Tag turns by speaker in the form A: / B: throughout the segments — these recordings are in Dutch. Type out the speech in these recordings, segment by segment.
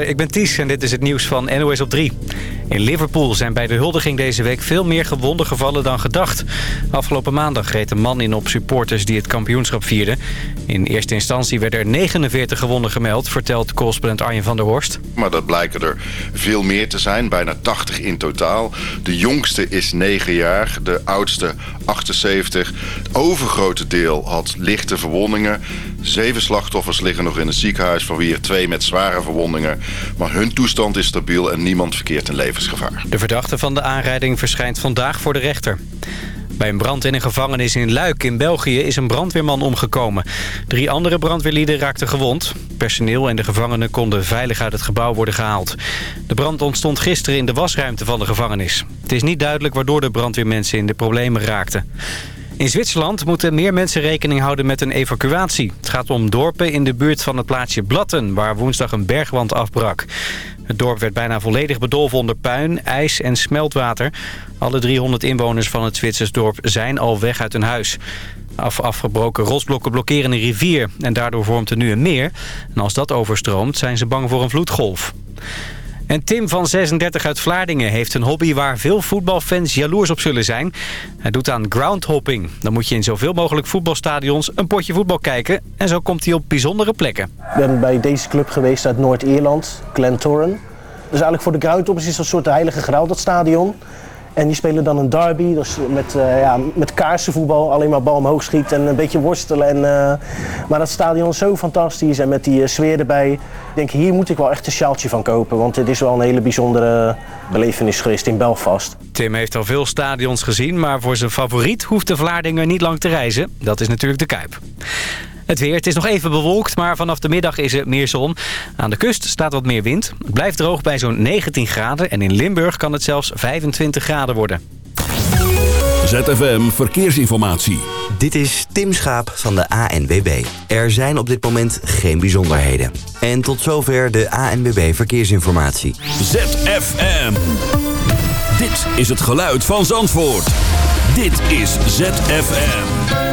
A: Ik ben Ties en dit is het nieuws van NOS op 3. In Liverpool zijn bij de huldiging deze week veel meer gewonden gevallen dan gedacht. Afgelopen maandag reed een man in op supporters die het kampioenschap vierden. In eerste instantie werden er 49 gewonden gemeld, vertelt correspondent Arjen van der Horst.
B: Maar dat blijken er veel meer te zijn, bijna 80 in totaal. De jongste is 9 jaar, de oudste 78. Het overgrote deel had lichte verwondingen. Zeven slachtoffers liggen nog in het ziekenhuis, van wie er twee met zware verwondingen. Maar hun toestand is stabiel en niemand verkeert in levensgevaar.
A: De verdachte van de aanrijding verschijnt vandaag voor de rechter. Bij een brand in een gevangenis in Luik in België is een brandweerman omgekomen. Drie andere brandweerlieden raakten gewond. Personeel en de gevangenen konden veilig uit het gebouw worden gehaald. De brand ontstond gisteren in de wasruimte van de gevangenis. Het is niet duidelijk waardoor de brandweermensen in de problemen raakten. In Zwitserland moeten meer mensen rekening houden met een evacuatie. Het gaat om dorpen in de buurt van het plaatsje Blatten... waar woensdag een bergwand afbrak. Het dorp werd bijna volledig bedolven onder puin, ijs en smeltwater. Alle 300 inwoners van het Zwitsers dorp zijn al weg uit hun huis. Af afgebroken rotsblokken blokkeren een rivier en daardoor vormt er nu een meer. En als dat overstroomt zijn ze bang voor een vloedgolf. En Tim van 36 uit Vlaardingen heeft een hobby waar veel voetbalfans jaloers op zullen zijn. Hij doet aan groundhopping. Dan moet je in zoveel mogelijk voetbalstadions een potje voetbal kijken. En zo komt hij op bijzondere plekken.
C: Ik ben bij deze club geweest uit Noord-Ierland, Glentoran. Dus eigenlijk voor de groundhoppers is het een soort heilige graal, dat stadion. En die spelen dan een derby, dus met, uh, ja, met kaarsenvoetbal. Alleen maar bal omhoog schieten en een beetje worstelen. En, uh, maar dat stadion is zo fantastisch en met die uh, sfeer erbij. Ik denk, hier moet ik wel echt een sjaaltje van kopen. Want dit is wel een hele bijzondere belevenis geweest in Belfast.
A: Tim heeft al veel stadions gezien, maar voor zijn favoriet hoeft de Vlaardinger niet lang te reizen. Dat is natuurlijk de Kuip. Het weer, het is nog even bewolkt, maar vanaf de middag is er meer zon. Aan de kust staat wat meer wind. Het blijft droog bij zo'n 19 graden en in Limburg kan het zelfs 25 graden worden.
D: ZFM Verkeersinformatie.
E: Dit is Tim Schaap van de ANWB. Er zijn op dit moment geen bijzonderheden. En tot zover de ANWB Verkeersinformatie.
D: ZFM. Dit is het geluid van Zandvoort. Dit is ZFM.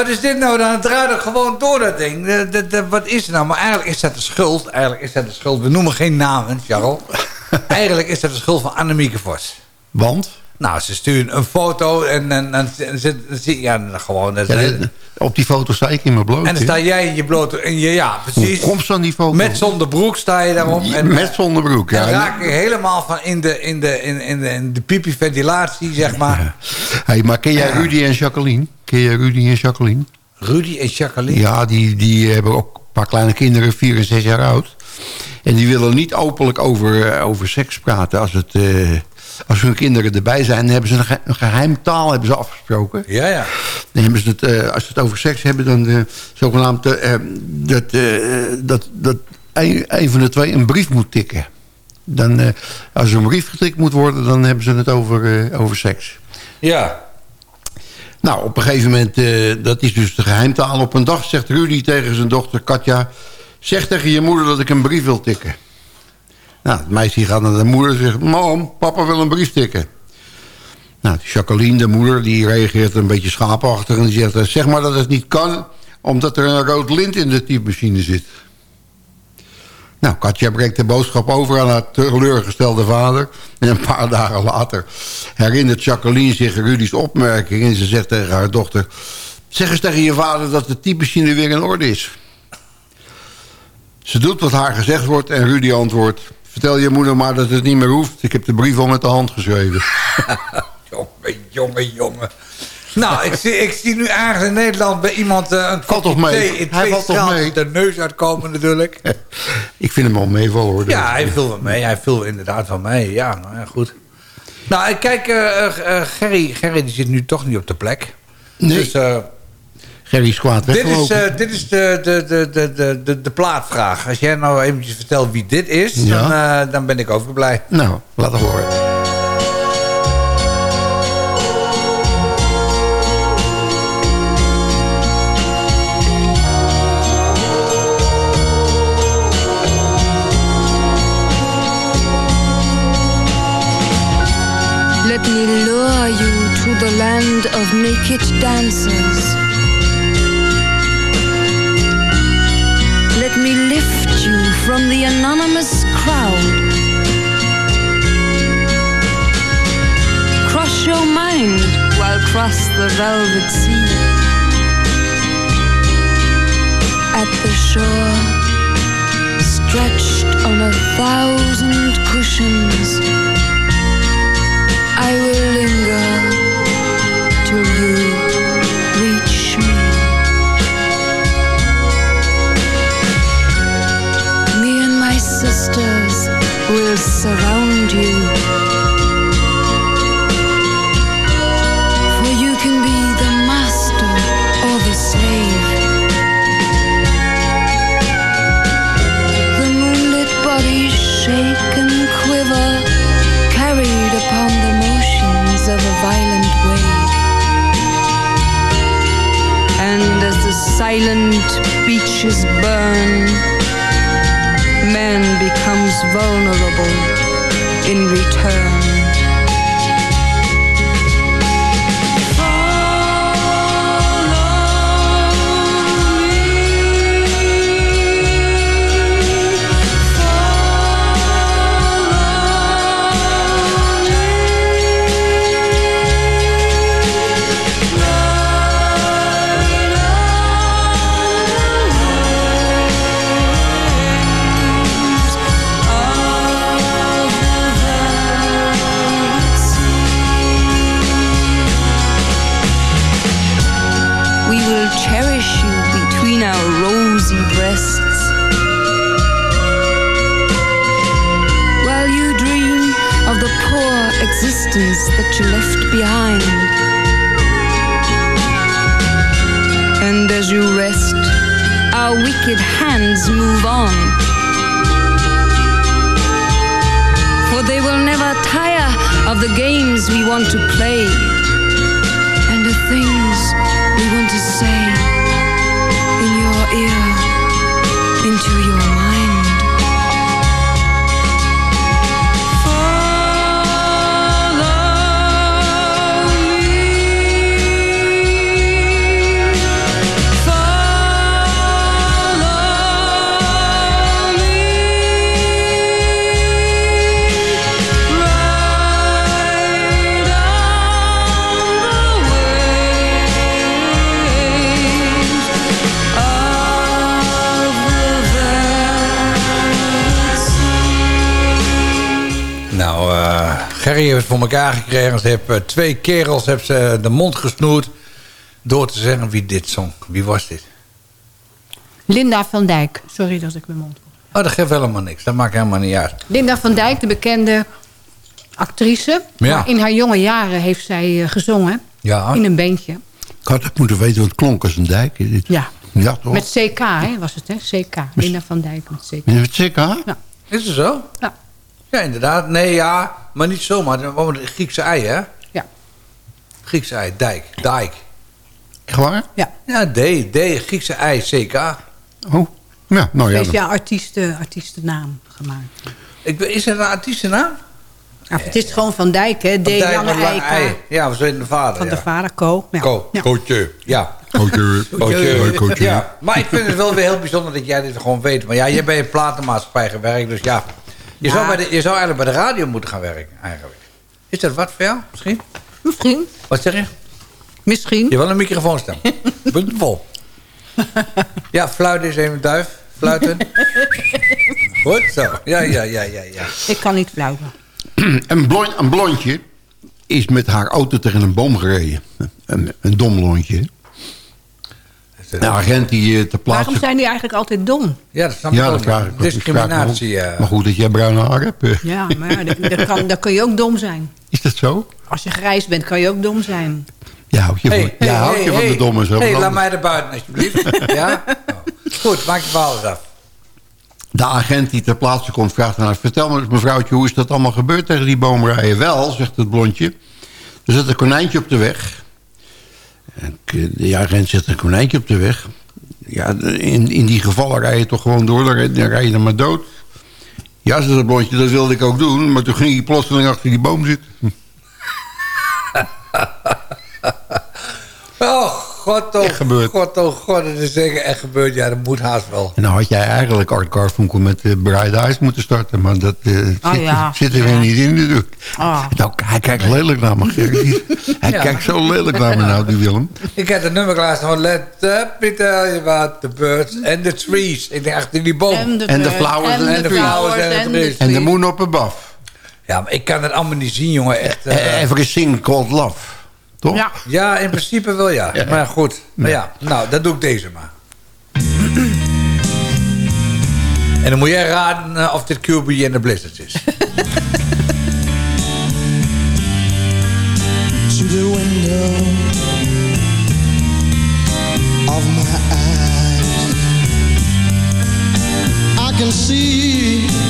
F: Wat is dit nou? Dan draait het gewoon door dat ding. De, de, de, wat is het nou? Maar eigenlijk is dat de schuld. Eigenlijk is dat de schuld. We noemen geen namen, Charles. eigenlijk is dat de schuld van Annemieke Vos.
G: Want?
F: Nou, ze sturen een foto en dan zie ja, gewoon... Dat,
G: ja, op die foto sta ik in mijn bloot.
F: En dan sta jij in je bloot. En je, ja, precies.
G: Hoe komt die foto?
F: Met zonder broek sta je daarop. En,
G: met zonder broek, ja.
F: Raak je helemaal van in de, in de, in, in de, in de pipi-ventilatie, zeg maar. Ja.
G: Hey, maar ken jij Rudy en Jacqueline? Ken jij Rudy en Jacqueline?
F: Rudy en Jacqueline?
G: Ja, die, die hebben ook een paar kleine kinderen, vier en zes jaar oud. En die willen niet openlijk over, eh, over seks praten. Als, het, eh, als hun kinderen erbij zijn, dan hebben ze een, ge een geheim taal hebben ze afgesproken.
F: Ja, ja.
G: Dan hebben ze het, eh, als ze het over seks hebben, dan uh, zogenaamd uh, dat, dat, dat een, een van de twee een brief moet tikken. Dan, als er een brief getikt moet worden, dan hebben ze het over, over seks.
F: Ja.
G: Nou, op een gegeven moment, dat is dus de geheimtaal. Op een dag zegt Rudy tegen zijn dochter Katja... zeg tegen je moeder dat ik een brief wil tikken. Nou, het meisje gaat naar de moeder en zegt... Mam, papa wil een brief tikken. Nou, Jacqueline, de moeder, die reageert een beetje schaapachtig... en die zegt, zeg maar dat het niet kan... omdat er een rood lint in de typemachine zit. Nou, Katja brengt de boodschap over aan haar teleurgestelde vader. En een paar dagen later herinnert Jacqueline zich Rudy's opmerking... en ze zegt tegen haar dochter... zeg eens tegen je vader dat de typemachine weer in orde is. Ze doet wat haar gezegd wordt en Rudy antwoordt... vertel je moeder maar dat het niet meer hoeft. Ik heb de brief al met de hand geschreven.
F: jongen, jongen, jongen. Nou, ik zie, ik zie nu ergens in Nederland bij iemand uh, een
G: valt toch mee?
F: in
G: hij valt toch mee?
F: de neus uitkomen natuurlijk.
G: ik vind hem al meevallen hoor.
F: Ja, hij viel wel mee. Hij viel inderdaad wel mee. Ja, nou ja, goed. Nou, kijk, uh, uh, Gerry, Gerry die zit nu toch niet op de plek.
G: Nee. Dus, Gerry kwaad
F: dit is, dit is de, de, de, de, de, de plaatvraag. Als jij nou eventjes vertelt wie dit is, ja. dan, dan ben ik ook blij.
G: Nou, laat het horen.
H: Let me lure you to the land of naked dancers. The velvet sea. At the shore, stretched on a thousand cushions. I will linger till you
F: eh, Gerry heeft het voor elkaar gekregen. Ze heeft eh, twee kerels heeft ze de mond gesnoerd... door te zeggen wie dit zong. Wie was dit?
I: Linda van Dijk. Sorry dat ik mijn mond...
F: Oh, dat geeft helemaal niks. Dat maakt helemaal niet uit.
I: Linda van Dijk, de bekende actrice.
F: Ja.
I: In haar jonge jaren heeft zij eh, gezongen.
F: Ja.
I: In een bandje.
G: Ik had het moeten weten, want het klonk als een dijk. Dit.
I: Ja.
G: Ja, toch?
I: Met CK hè, was het, hè? CK. Linda van Dijk met CK.
G: Met CK?
F: Is het zo?
I: Ja.
F: Ja, inderdaad. Nee, ja. Maar niet zomaar. Gewoon het Griekse ei, hè?
I: Ja.
F: Griekse ei. Dijk. Dijk.
G: Echt waar?
I: Ja.
F: Ja, D. D. Griekse ei. CK.
G: Oh, ja, nou ja.
I: Speciaal artiesten, artiestennaam gemaakt.
F: Ik, is het een artiestennaam?
I: Ja, het is gewoon Van Dijk, hè? D.
F: Dijk
I: Lange
F: ei. Ja, we zijn de vader.
I: Van
F: ja.
I: de vader, Co. Ja.
F: Ko.
I: Ja.
F: Kootje. Ja.
G: Coacheur.
F: Ja. Maar ik vind het wel weer heel bijzonder dat jij dit gewoon weet. Maar ja, jij bent in een platenmaatschappij gewerkt. Dus ja. Je,
I: Ja.
F: Zou bij de, je zou eigenlijk bij de radio moeten gaan werken, eigenlijk. Is dat wat voor jou, misschien?
I: Misschien.
F: Wat zeg je?
I: Misschien.
F: Je wil een microfoon staan. Punt vol. Ja, fluiten is even duif. Fluiten. Goed zo. Ja, ja, ja, ja, ja.
I: Ik kan niet fluiten.
G: Een, blond, een blondje is met haar auto tegen een boom gereden. Een, een dom blondje. De agent die eh, ter plaatse...
I: Waarom zijn die eigenlijk altijd dom?
F: Ja, dat snap ik
G: Ja,
F: ook
G: dat vraag ik.
F: Discriminatie. eh.
G: Maar goed dat jij bruine haar hebt. eh.
I: Ja, maar ja, dat, dat kan, dat kun je ook dom zijn.
G: Is dat zo?
I: Als je grijs bent, kan je ook dom zijn.
G: Ja, houd je van, ja, houd je van de domme zo.
F: hey, laat mij er buiten alsjeblieft. ja? Oh. Goed, maak je verhaal eens af.
G: De agent die ter plaatse komt vraagt aan haar... vertel me eens mevrouwtje, hoe is dat allemaal gebeurd tegen die boomrijen? Wel, zegt het blondje. Er zit een konijntje op de weg. De agent zet een konijntje op de weg. Ja, in, in die gevallen rij je toch gewoon door, dan rij, dan je er maar dood. Ja, het blondje, dat wilde ik ook doen. Maar toen ging hij plotseling achter die boom zitten.
F: Oh, god, oh,
G: gebeurd.
F: god, oh, god. Het is zeker echt gebeurd. Ja, dat moet haast wel.
G: En dan had jij eigenlijk Art Garfunkel met uh, Bright Eyes moeten starten. Maar dat eh,
I: Oh,
G: zit,
I: ja.
G: zit er weer niet in natuurlijk.
I: Ah.
G: Nou, hij kijkt lelijk naar me. Hij
F: Ja.
G: kijkt zo lelijk naar me nou, die Willem.
F: Ik heb het nummer klaar staan. Let up, me tell you about the birds and the trees. Ik denk echt in die boom.
I: En de,
G: de flowers
I: en de
G: de
I: flowers
F: trees.
I: en de
G: de moon up above.
F: Ja, maar ik kan het allemaal niet zien, jongen. Echt, eh,
G: Uh, Everything called love. Toch?
I: Ja,
F: ja, in principe wel ja. Maar goed. Maar ja, nou, dat doe ik deze maar. en dan moet jij raden eh, of dit QB en de Blizzards is.
J: to the window of my eyes. I can see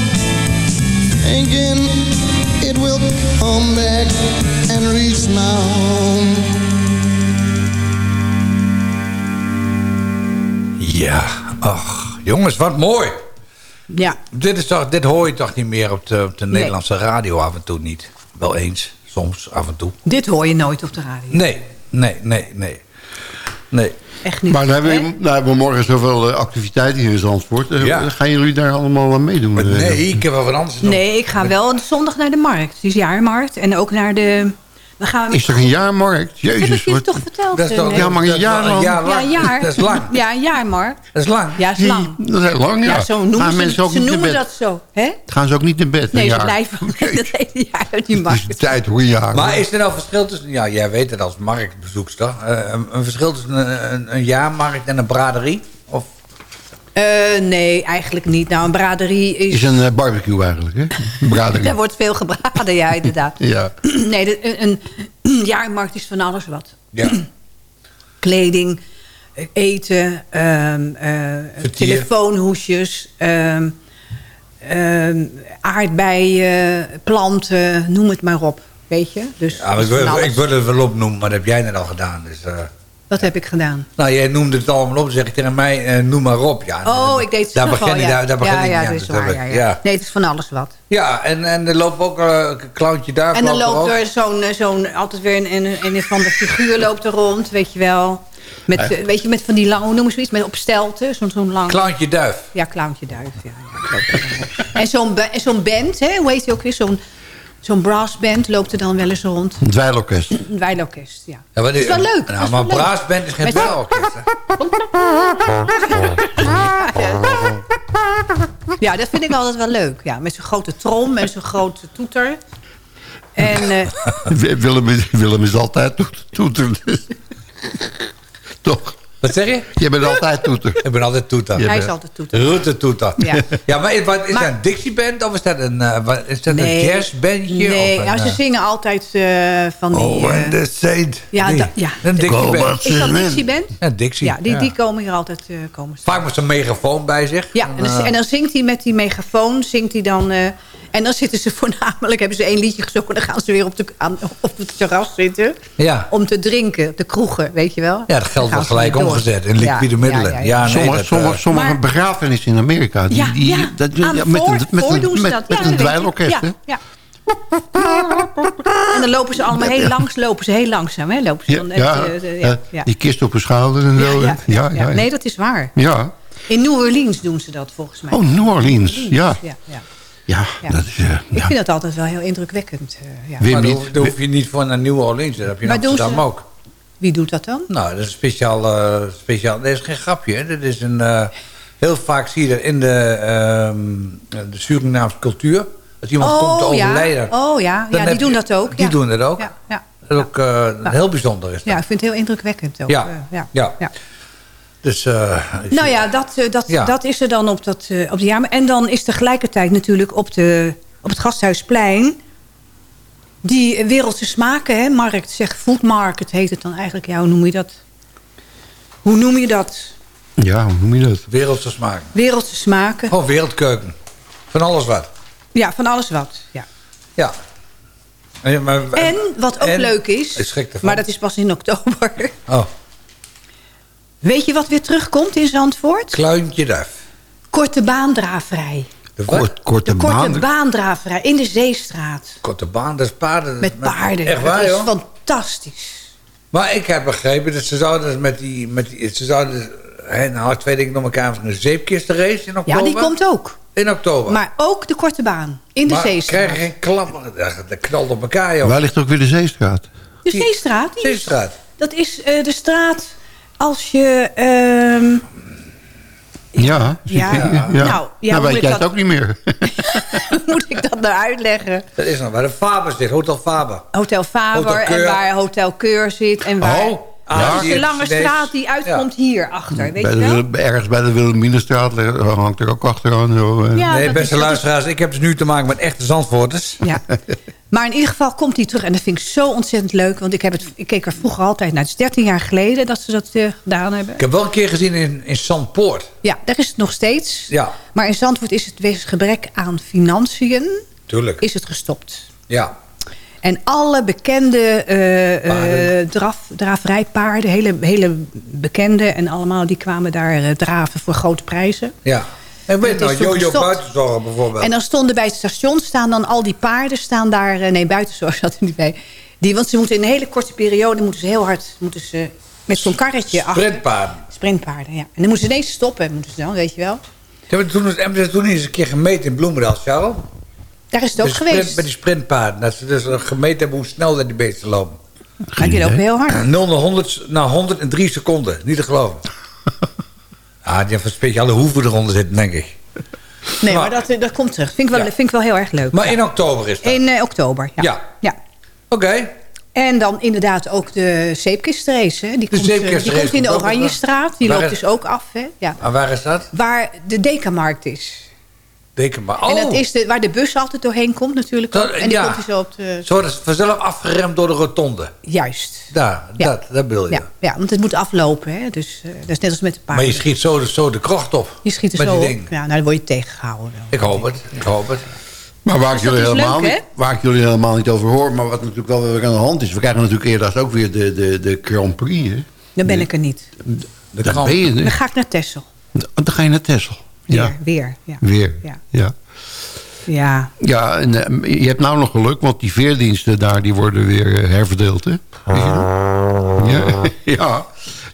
D: thinking it will come back and reach my home.
F: Ja, ach, jongens, wat mooi.
I: Ja.
F: Dit, is toch, dit hoor je toch niet meer op de, op de Nederlandse radio af en toe niet? Wel eens, soms, af en toe.
I: Dit hoor je nooit op de radio.
F: Nee, nee, nee, nee. Nee.
I: Echt niet.
G: Maar dan hebben, we, nou hebben we morgen zoveel eh, activiteiten hier in Zandvoort. Eh,
F: Ja.
G: Gaan jullie daar allemaal aan meedoen? Eh,
F: Nee, ik heb wel wat anders doen.
I: Nee, ik ga wel zondag naar de markt. Dus jaarmarkt. En ook naar de... Gaan
G: Is er een jaarmarkt?
I: Heb ik
G: Jezus,
I: je
G: wat...
I: toch verteld?
F: Dat is toch,
I: eh,
G: Ja, maar een
F: dat is
G: jaar lang.
I: Ja,
F: lang.
I: jaar.
F: Dat is lang.
I: Ja, een jaarmarkt.
F: Dat is lang.
I: Ja, is lang.
G: Dat is lang, ja.
I: Ja, zo noemen
G: Gaan
I: ze,
G: mensen ook
I: ze
G: niet naar
I: noemen
G: bed?
I: dat zo. Hè?
G: Gaan ze ook niet naar bed?
I: Nee,
G: een
I: ze blijven dat hele jaar uit die
G: Het is
I: markt.
G: tijd hoe een jaar.
F: Maar is er nou verschil tussen... Ja, jij weet het als marktbezoekster. eh, een, een verschil tussen een, een, een jaarmarkt en een braderie?
I: Eh, nee, eigenlijk niet. Nou, een braderie is...
G: is een eh, barbecue eigenlijk, hè? Een braderie.
I: Daar wordt veel gebraden, ja, inderdaad.
G: Ja.
I: Nee, de- een, een jaarmarkt is van alles wat.
F: ja.
I: Kleding, eten, ehm, eh, telefoonhoesjes... ehm, ehm, aardbeien, planten, noem het maar op. Weet je? Dus
F: ja ik, wil,
I: alles.
F: ik wil het wel opnoemen, maar dat heb jij net al gedaan. Dus,
I: Wat heb ik gedaan?
F: nou, jij noemde het allemaal op. Zeg je tegen mij, eh, noem maar op. Ja,
I: Oh, ik deed het
F: daar begin ik,
I: ja.
F: daar, daar begin
I: ja,
F: ik
I: ja,
F: aan.
I: is waar, ja, ja.
F: ja.
I: Nee, het is van alles wat.
F: Ja, en, en er loopt ook eh, een clowntje daar.
I: En dan
F: loopt er
I: er zo'n, eh, zo'n altijd weer een, een, een van de figuur loopt er rond, weet je wel. Met, weet je, met van die lange, hoe noemen ze iets, met op stelten, zo'n zo'n lang.
F: Clowntje duif.
I: ja, clowntje duif. Ja, en zo'n zo'n band, hè, hoe heet die ook weer? Zo'n zo'n brassband loopt er dan wel eens rond.
G: Een dweilorkest.
I: Een wijlorkest, ja.
F: Ja, wat
I: Dat is wel leuk.
F: Nou,
I: is
F: maar
I: wel leuk.
F: braasband is geen hè?
I: Ja, dat vind ik altijd wel leuk. Ja, met zo'n grote trom en zo'n grote toeter. En eh,
G: Willem, is- Willem is altijd toeter. toeter. Toch?
F: Wat zeg je?
G: Jij bent altijd toeter.
F: Ik ben altijd toeter.
I: hij
G: bent-
I: is altijd toeter.
F: Route toeter.
I: Ja.
F: ja, maar is, wat, is
I: Maar-
F: dat een Dixie-band of is dat een, eh, wat, is dat
I: Nee.
F: een jazzbandje?
I: Nee,
F: of een,
I: nou, ze
F: eh,
I: zingen altijd eh, van die...
F: Oh,
I: eh,
F: and the Saint.
I: ja,
F: Nee,
I: da- ja.
F: Een Dixie-band.
I: is dat Dixie Band?
F: Ja, Dixie.
I: Ja, die, die komen hier altijd eh, komen staan.
F: Vaak met zo'n megafoon bij zich.
I: Ja, en dan, en dan zingt hij met die megafoon, zingt hij dan... en dan zitten ze voornamelijk, hebben ze één liedje gezongen... dan gaan ze weer op, de, aan, op het terras zitten
F: Ja.
I: om te drinken, de kroegen, weet je wel.
F: Ja, dat geld wordt gelijk omgezet in liquide
I: Ja,
F: middelen.
I: ja,
F: Ja,
I: ja, ja.
F: nee,
G: sommige
F: dat,
G: sommige,
F: eh,
G: sommige
I: maar-
G: begrafenissen in Amerika. Die,
I: Ja,
G: die,
I: ja.
G: Dat, ja, met
I: voor-
G: een, met een, met,
I: Ja,
G: een dweilorkest?
I: Ja, ja. En dan lopen ze allemaal heel langs, lopen ze heel langzaam, hè? Lopen ze
G: Ja,
I: dan,
G: ja,
I: eh, de-
G: eh,
I: ja, ja.
G: Die kist op hun schouder en zo.
I: Ja, ja, ja,
G: ja.
I: Nee, dat is waar.
G: Ja.
I: In New Orleans doen ze dat volgens mij.
G: Oh, New Orleans. Ja.
I: Ja, ja.
G: Ja,
I: Ja.
G: dat is... eh,
I: Ik
G: ja.
I: vind dat altijd wel heel indrukwekkend. eh, ja.
G: Wim
F: maar dan hoef, dan hoef je niet voor naar New Orleans. Dat heb je in Amsterdam
I: ze-
F: ook.
I: Wie doet dat dan?
F: Nou, dat is een speciaal... eh, speciaal dat is geen grapje. Hè. Dat is een... eh, heel vaak zie je dat in de, ehm, de Surinaamse cultuur... dat iemand komt te overlijden.
I: ja. Oh ja, ja die doen
F: je-
I: dat ook.
F: Die
I: ja.
F: doen dat ook.
I: Ja, ja.
F: Dat is ook eh, heel bijzonder is dat.
I: ja, ik vind het heel indrukwekkend ook.
F: Ja,
I: eh, ja.
F: ja. Dus, eh,
I: Nou ja, dat, eh, dat,
F: Ja.
I: dat is er dan op, dat, eh, op de jaar. En dan is tegelijkertijd natuurlijk op, de, op het Gasthuisplein... die wereldse smaken, hè, markt, zeg food market heet het dan eigenlijk. Ja, hoe noem je dat? Hoe noem je dat?
G: Ja, hoe noem je dat?
F: Wereldse smaak.
I: Wereldse smaken.
F: Gewoon wereldkeuken. Van alles wat.
I: Ja, van alles wat. Ja.
F: Ja. En, maar,
I: En wat ook
F: en-
I: leuk is,
F: Ik schrik ervan.
I: maar dat is pas in oktober.
F: Oh,
I: Weet je wat weer terugkomt in Zandvoort?
F: kluintje duif.
I: Korte baandraverij.
F: De?
G: Kort, korte
I: De korte
G: baan.
I: baandraverij in de Zeestraat.
F: Korte baan, dat is paarden.
I: Met paarden.
F: Echt waar,
I: dat is
F: joh?
I: fantastisch.
F: Maar ik heb begrepen dat ze zouden met die... Met die ze zouden, hè, nou, twee dingen door elkaar van een zeepkistenrace in oktober.
I: Ja, die komt ook.
F: In oktober.
I: Maar ook de korte baan in de
F: maar
I: Zeestraat.
F: krijg je geen klap. Dat, knalt op elkaar, joh.
G: Waar ligt ook weer de Zeestraat?
I: De Zeestraat? die is-
F: Zeestraat.
I: Dat is eh, de straat als je... ehm,
G: Ja.
I: Ja,
G: ja.
I: nou, ja, hoe
G: weet
I: ik
G: jij
I: dat-
G: het ook niet meer.
I: hoe moet ik dat nou uitleggen?
F: Dat is nog waar de Faber zit, Hotel Faber.
I: Hotel Faber
F: Hotel
I: en waar Hotel Keur zit. En waar...
G: Oh,
F: Ah,
G: Ja.
I: Dat is
F: die
I: de lange straat die uitkomt hier achter, weet
G: Bij
I: je
G: de,
I: wel?
G: Willem- ergens bij de Wilhelminastraat ligt- hangt er ook achteraan. Zo.
I: Ja,
F: nee, beste luisteraars, ik heb dus nu te maken met echte Zandvoorters.
I: Ja. Maar in ieder geval komt hij terug. En dat vind ik zo ontzettend leuk. Want ik, heb het, ik keek er vroeger altijd naar. Het is 13 jaar geleden dat ze dat eh, gedaan hebben.
F: Ik heb wel een keer gezien in, in Zandpoort.
I: Ja, daar is het nog steeds.
F: Ja,
I: Maar in Zandvoort is het wegens gebrek aan financiën...
F: tuurlijk.
I: is het gestopt.
F: Ja.
I: En alle bekende eh,
F: Paarden.
I: draf, draverijpaarden, hele, hele bekende... en allemaal die kwamen daar draven voor grote prijzen.
F: Ja. En weet nou,
I: is
F: Jojo. Buitenzorg bijvoorbeeld.
I: En dan stonden bij het station staan dan al die paarden staan daar... eh, nee, buitenzorg zat er niet bij. Die, want ze moeten in een hele korte periode moeten ze heel hard... Moeten ze met zo'n karretje achter.
F: Sprintpaarden.
I: Sprintpaarden, ja. En dan moeten ze ineens stoppen, moeten ze dan, weet je wel.
F: Ze hebben toen, hebben ze toen eens een keer gemeten in Bloemendaal, Charles.
I: Daar is het ook
F: sprint-
I: geweest.
F: Bij die sprintpaarden. Dat ze dus gemeten hebben hoe snel dat die beesten lopen.
I: Maar die lopen heel hard.
F: 0 naar 100, na 103 seconden. Niet te geloven. ah, die heeft een speciale hoeven eronder zitten, denk ik.
I: Nee,
F: Maar-
I: maar dat, dat komt terug. Vind ik, wel,
F: Ja.
I: vind ik wel heel erg leuk.
F: Maar in oktober is dat.
I: In eh, oktober, ja.
F: Ja.
I: ja.
F: Oké.
I: En dan inderdaad ook de zeepkistrace. Hè. Die, komt, eh,
F: zeepkistrace
I: die komt in de. Oranjestraat. Die loopt
F: is-
I: dus ook af. Hè. Ja.
F: En waar is dat?
I: Waar de Dekamarkt is.
F: Maar. Oh,
I: En dat is de, waar de bus altijd doorheen komt natuurlijk.
F: Dat-.
I: En die
F: ja.
I: komt dus op de...
F: Zo vanzelf afgeremd door de rotonde.
I: Juist.
F: Daar,
I: Ja.
F: dat, dat bedoel je.
I: Ja, ja, want het moet aflopen. Hè. Dus eh, dat is net als met de
F: Maar
I: paarden.
F: je schiet zo de, zo de krocht op.
I: Je schiet er
F: met
I: zo
F: die
I: op.
F: ding.
I: Ja, nou, dan word je tegengehouden. wel.
F: Ik hoop het. Ik hoop het.
G: Maar waar ik, jullie helemaal
I: leuk,
G: niet, waar ik jullie helemaal niet over hoor... maar wat natuurlijk wel weer aan de hand is... we krijgen natuurlijk eerder ook weer de, de, de Grand Prix. Hè?
I: Dan ben ik er niet.
F: De
G: Daar ben je.
I: Dan ga ik naar Texel.
G: Dan ga je naar Texel.
I: Weer,
G: Ja,
I: weer. Ja.
G: weer.
I: Ja.
G: Ja.
I: ja.
G: Ja, en eh, je hebt nou nog geluk, want die veerdiensten daar... die worden weer eh, herverdeeld, hè? Ja, ja.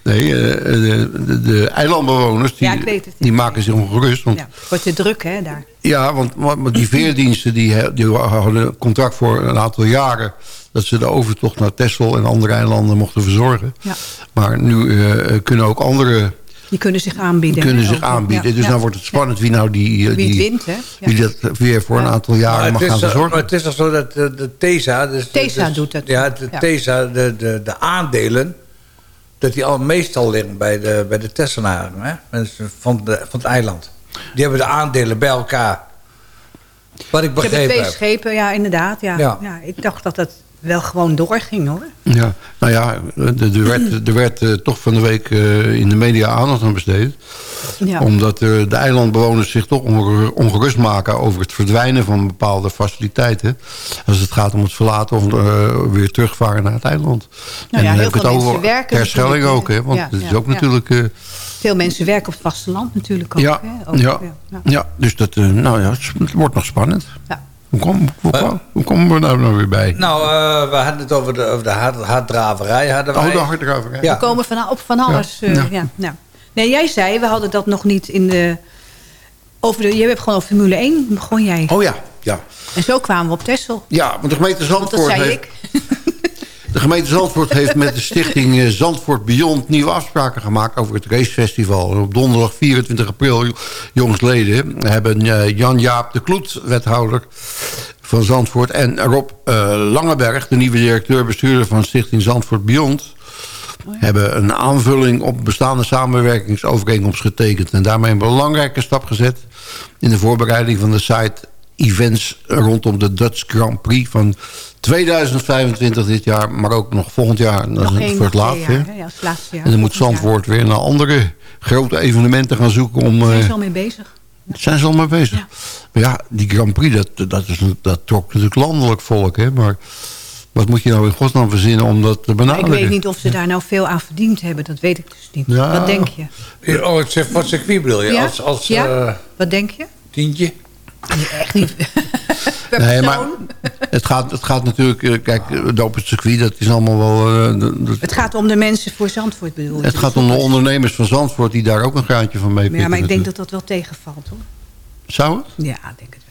G: Nee, eh, de, de, de eilandbewoners... Die,
I: Ja, het.
G: die maken zich ongerust. Want,
I: ja. Het wordt te druk, hè, daar.
G: Ja, want, want die veerdiensten die, die hadden een contract voor een aantal jaren... dat ze de overtocht naar Texel en andere eilanden mochten verzorgen.
I: Ja.
G: Maar nu kunnen ook anderen
I: Die kunnen zich aanbieden.
G: kunnen zich
I: ook.
G: aanbieden.
I: Ja,
G: Dus
I: ja.
G: dan wordt het spannend wie nou die, eh,
I: Wie
G: die,
I: wint, hè? Ja.
G: wie dat weer voor een aantal jaren mag gaan
F: eh,
G: verzorgen.
F: maar het is toch zo dat de, de TESA... Dus,
I: TESA
F: dus-
I: doet dat.
F: Ja, de
I: Ja.
F: TESA, de, de, de aandelen... dat die al meestal liggen bij de, bij de Tessenaren hè? Mensen van, de, van het eiland. Die hebben de aandelen bij elkaar. Wat ik
I: Ze hebben twee
F: heb.
I: schepen, ja, inderdaad. Ja.
F: Ja.
I: Ja. ik dacht dat dat wel gewoon doorging, hoor.
G: Ja, nou ja, er er werd, er werd eh, toch van de week eh, in de media aandacht aan besteed.
I: Ja.
G: Omdat eh, de eilandbewoners zich toch ongeru- ongerust maken over het verdwijnen van bepaalde faciliteiten. Als het gaat om het verlaten of weer terugvaren naar het eiland.
I: Nou ja,
G: dan
I: heel veel
G: het
I: mensen werken
G: Terschelling ook, hè, want
I: ja,
G: het is ook natuurlijk...
I: Veel mensen werken op het vasteland natuurlijk ook.
G: ja,
I: hè? Ook,
G: ja,
I: ja.
G: ja. dus dat, nou ja, het wordt nog spannend.
I: Ja.
G: Hoe, kom, hoe,
F: Eh.
G: kom- hoe komen we nou, nou weer bij?
F: Nou, eh, we hadden het over de, over de hard, harddraverij. Hadden wij.
G: oh, de harddraverij.
F: Ja.
I: We komen van, op van alles.
G: Ja.
I: eh,
G: Ja.
I: ja. nou. Nee, jij zei, we hadden dat nog niet in de... Over de, je hebt gewoon over Formule 1, begon jij.
G: Oh ja, ja.
I: En zo kwamen we op Texel.
G: Ja, want de gemeente
I: Want dat
G: Zandvoort
I: zei
G: heeft...
I: ik.
G: De gemeente Zandvoort heeft met de stichting eh, Zandvoort Beyond... nieuwe afspraken gemaakt over het racefestival. En op donderdag 24 april, jongsleden... hebben eh, Jan-Jaap de Kloet, wethouder van Zandvoort... en Rob eh, Langeberg, de nieuwe directeur-bestuurder van stichting Zandvoort Beyond... hebben een aanvulling op bestaande samenwerkingsovereenkomst getekend... en daarmee een belangrijke stap gezet... in de voorbereiding van de site events rondom de Dutch Grand Prix van 2025 dit jaar, maar ook nog volgend jaar. Dat
I: Nog
G: is voor het
I: jaar? Ja, laatste jaar.
G: En dan moet. Zandvoort weer naar andere grote evenementen gaan zoeken. Om,
I: Daar zijn
G: eh,
I: ze al mee bezig.
G: zijn ze al mee bezig.
I: Ja.
G: Maar ja, die Grand Prix, dat, dat, is, dat trok natuurlijk landelijk volk. Hè? Maar wat moet je nou in godsnaam verzinnen om dat te
I: Maar ik
G: benaderen?
I: weet niet of ze daar nou veel aan verdiend hebben. Dat weet ik dus niet.
G: Ja.
I: Wat denk je?
F: Oh, het is- wat circuit bedoel je?
I: Ja?
F: Als, als
I: Ja?
F: eh,
I: Wat denk je?
F: tientje?
I: Nee, echt niet.
G: Nee, maar. het gaat, het gaat natuurlijk... eh, Kijk, op het circuit, dat is allemaal wel... eh,
I: Het gaat om de mensen voor Zandvoort bedoel ik.
G: het gaat om de ondernemers van Zandvoort... die daar ook een graantje van meepikken.
I: Ja, maar ik denk dat dat wel tegenvalt hoor.
G: Zou het?
I: Ja, ik denk het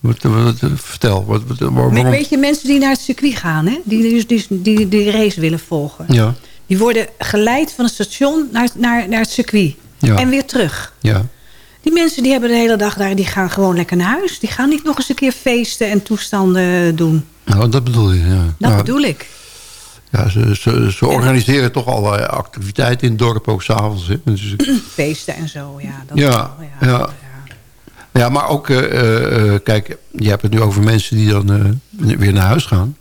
I: wel.
G: Wat, wat- vertel, wat, wat- waar-
I: Maar
G: waarom?
I: weet je, mensen die naar het circuit gaan, hè? Die, dus, die, die, die race willen volgen.
G: Ja,
I: Die worden geleid van het station naar, naar, naar het circuit.
G: Ja.
I: En weer terug.
G: ja.
I: Die mensen die hebben de hele dag daar, die gaan gewoon lekker naar huis. Die gaan niet nog eens een keer feesten en toestanden doen.
G: Nou, dat bedoel je, ja.
I: Dat
G: Ja,
I: bedoel ik.
G: Ja, ze, ze, ze organiseren toch allerlei activiteiten in het dorp, ook s'avonds. Dus,
I: Feesten en zo, ja. Dat
G: ja,
I: wel, ja.
G: ja. Maar ook, eh, eh, eh, kijk, je hebt het nu over mensen die dan eh, weer naar huis gaan.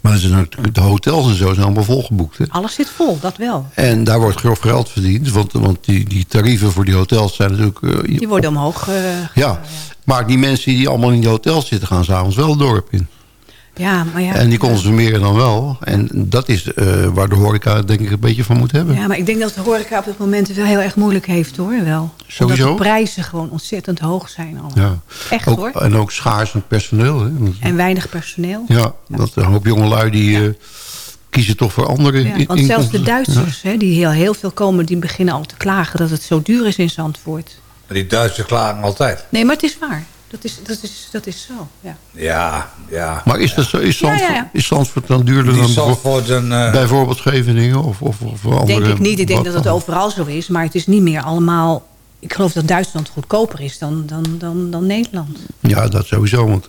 G: Maar er zijn natuurlijk de hotels en zo zijn allemaal volgeboekt. Hè?
I: Alles zit vol, dat wel.
G: En daar wordt grof geld verdiend. Want, want die, die tarieven voor die hotels zijn natuurlijk... eh,
I: Die worden omhoog... eh,
G: ja, maar die mensen die allemaal in die hotels zitten... gaan s'avonds wel het dorp in.
I: Ja, maar ja.
G: en die consumeren dan wel. En dat is eh, waar de horeca denk ik een beetje van moet hebben.
I: Ja, maar ik denk dat de horeca op dit moment het wel heel erg moeilijk heeft, hoor. Wel.
G: Sowieso?
I: Omdat de prijzen gewoon ontzettend hoog zijn allemaal.
G: Ja.
I: Echt,
G: ook,
I: hoor.
G: En ook schaars aan personeel. Hè?
I: En weinig personeel.
G: Ja, dat een hoop jongelui die eh, kiezen toch voor andere
I: Ja,
G: in-
I: want zelfs de. Duitsers, hè, die heel, heel veel komen... die beginnen al te klagen dat het zo duur is in Zandvoort.
F: Maar die Duitsers klagen altijd.
I: Nee, maar het is waar. Dat is, dat is, dat is zo, ja.
F: Ja, ja.
G: Maar is, dat zo, is, Zandvoort,
I: Ja, ja, ja.
G: is Zandvoort dan duurder dan
F: Zandvoort een... eh,
G: bijvoorbeeld Scheveningen? Of, of, of andere,
I: Denk ik niet. Ik denk
G: wat
I: dat het overal zo is. Maar het is niet meer allemaal... Ik geloof dat Duitsland goedkoper is dan, dan, dan, dan Nederland.
G: Ja, dat sowieso. Want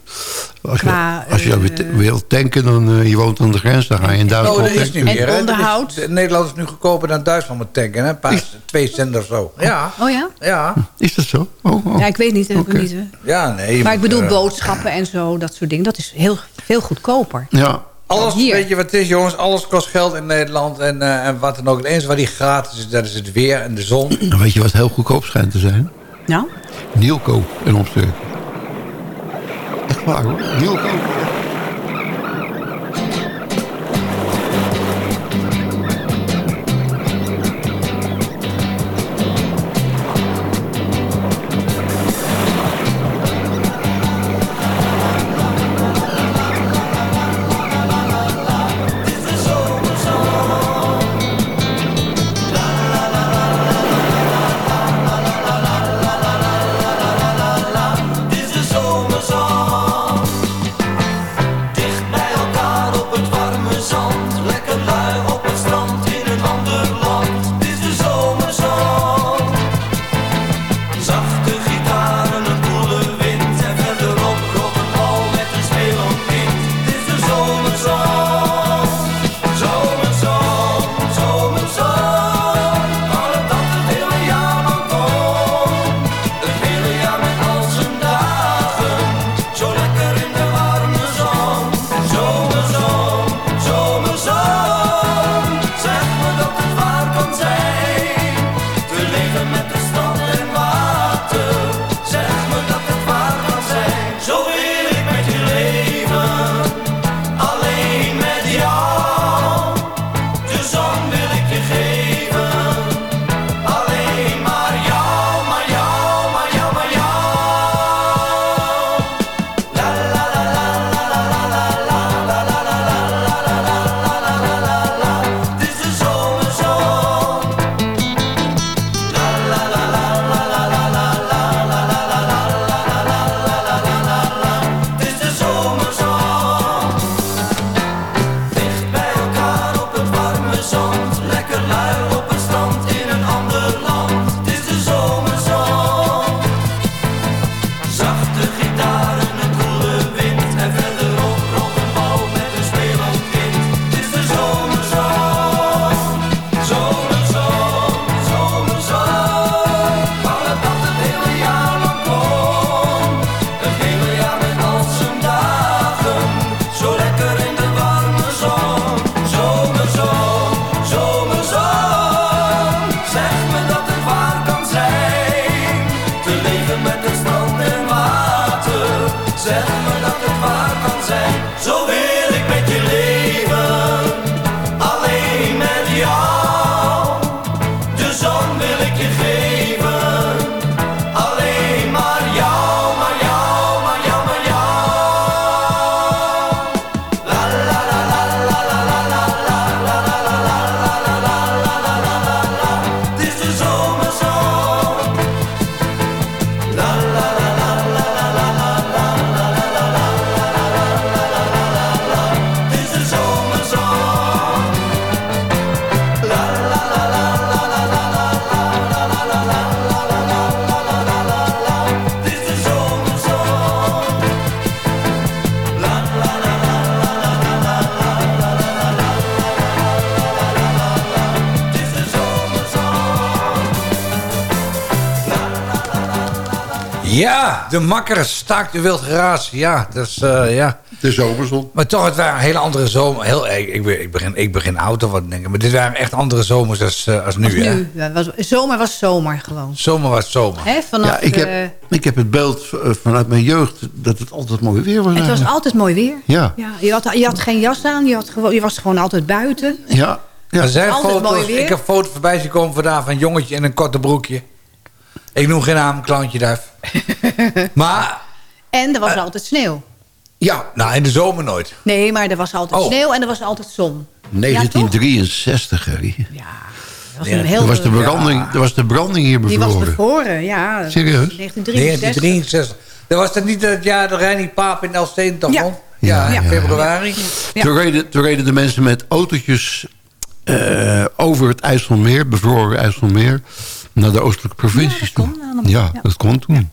G: als je, als je
I: eh,
G: weer te- wil tanken, dan eh, je woont aan de grens, dan ga je in
F: Oh,
G: Duitsland
F: dat is
G: tanken.
F: nu meer. hè? Dat is-
I: onderhoud?
F: de- Nederland is nu goedkoper dan Duitsland met tanken. Hè? Een paar, twee cent of zo. Ja,
I: Oh ja?
F: ja.
G: Is dat zo? Oh, oh.
I: Ja, ik weet niet. ik niet.
F: Ja, nee.
I: Maar ik bedoel
F: eh,
I: boodschappen en zo, dat soort dingen. Dat is heel veel goedkoper.
G: Ja,
F: Alles,
I: Hier.
F: weet je wat het is, jongens? Alles kost geld in Nederland. En, eh, en wat dan ook. Het enige wat die gratis is, dat is het weer en de zon.
G: weet je wat heel goedkoop schijnt te zijn?
I: Nou?
G: Nielco en opsterken. Echt waar hoor.
F: Ja, de makker staakt de wild geraas. Ja, dat is, eh, ja.
G: De zomerzon.
F: Maar toch, het waren hele andere zomer. Heel, ik, ik, begin, ik begin oud te worden, denk ik. Maar dit waren echt andere zomers als, eh, als nu,
I: Als nu. Ja, was, zomer was zomer gewoon.
F: Zomer was zomer.
I: Hè, vanaf,
G: Ja, ik heb,
I: eh,
G: ik heb het beeld vanuit mijn jeugd dat het altijd mooi weer was.
I: het was altijd mooi weer.
G: Ja.
I: Ja, je, had, je had geen jas aan, je, had gewoon, je was gewoon altijd buiten.
G: Ja.
F: Er zijn
I: Altijd
F: foto's,
I: mooi weer.
F: ik heb foto's voorbij zien komen vandaag van een jongetje in een korte broekje. Ik noem geen naam, clowntje duif. maar,
I: En er was
F: Eh.
I: altijd sneeuw.
F: ja, nou in de zomer nooit.
I: Nee, maar er was altijd
F: Oh.
I: sneeuw en er was altijd zon.
G: 1963, Harry.
I: Dat was een heel,
G: Er was de branding, er was de branding hier
I: die was
G: bevroren.
I: bevroren, ja.
G: Serieus?
I: 1963.
F: 1963. Dat was dat niet het jaar dat Reinier Paap in Elsteen toch
I: Ja.
F: Ja,
G: Ja,
F: in
G: ja.
F: februari.
I: Ja.
G: Toen, reden, toen reden de mensen met autootjes eh, over het IJsselmeer, bevroren IJsselmeer, naar de oostelijke provincies
I: Ja, dat
G: toe. Ja,
I: Ja.
G: dat kon toen.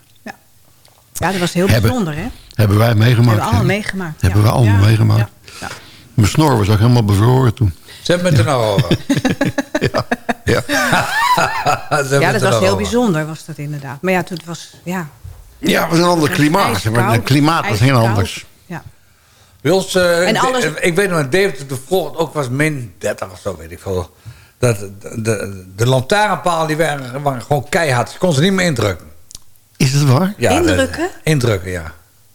I: Ja, dat was heel
G: Hebben.
I: bijzonder, hè?
G: Hebben wij meegemaakt.
I: Hebben we allemaal meegemaakt.
G: Hebben
I: ja.
G: we allemaal
I: Ja,
G: meegemaakt.
I: ja, ja.
G: Mijn snor was ook helemaal bevroren toen.
F: Zet me het er nou over.
G: Ja.
I: Ja,
F: het
I: dat was
F: nou
I: heel bijzonder, was dat inderdaad. Maar ja, toen was, ja...
G: Ja, het was een ander klimaat. het klimaat was heel anders.
I: Ja.
F: Bij ons, eh,
I: En alles-
F: ik weet nog, in Deventer de volgende ook was min 30 of zo, weet ik veel. Dat de, de, de lantaarnpalen die waren, waren gewoon keihard. Je kon ze niet meer indrukken.
G: Is het waar?
F: Ja,
I: Indrukken?
F: de- indrukken, ja.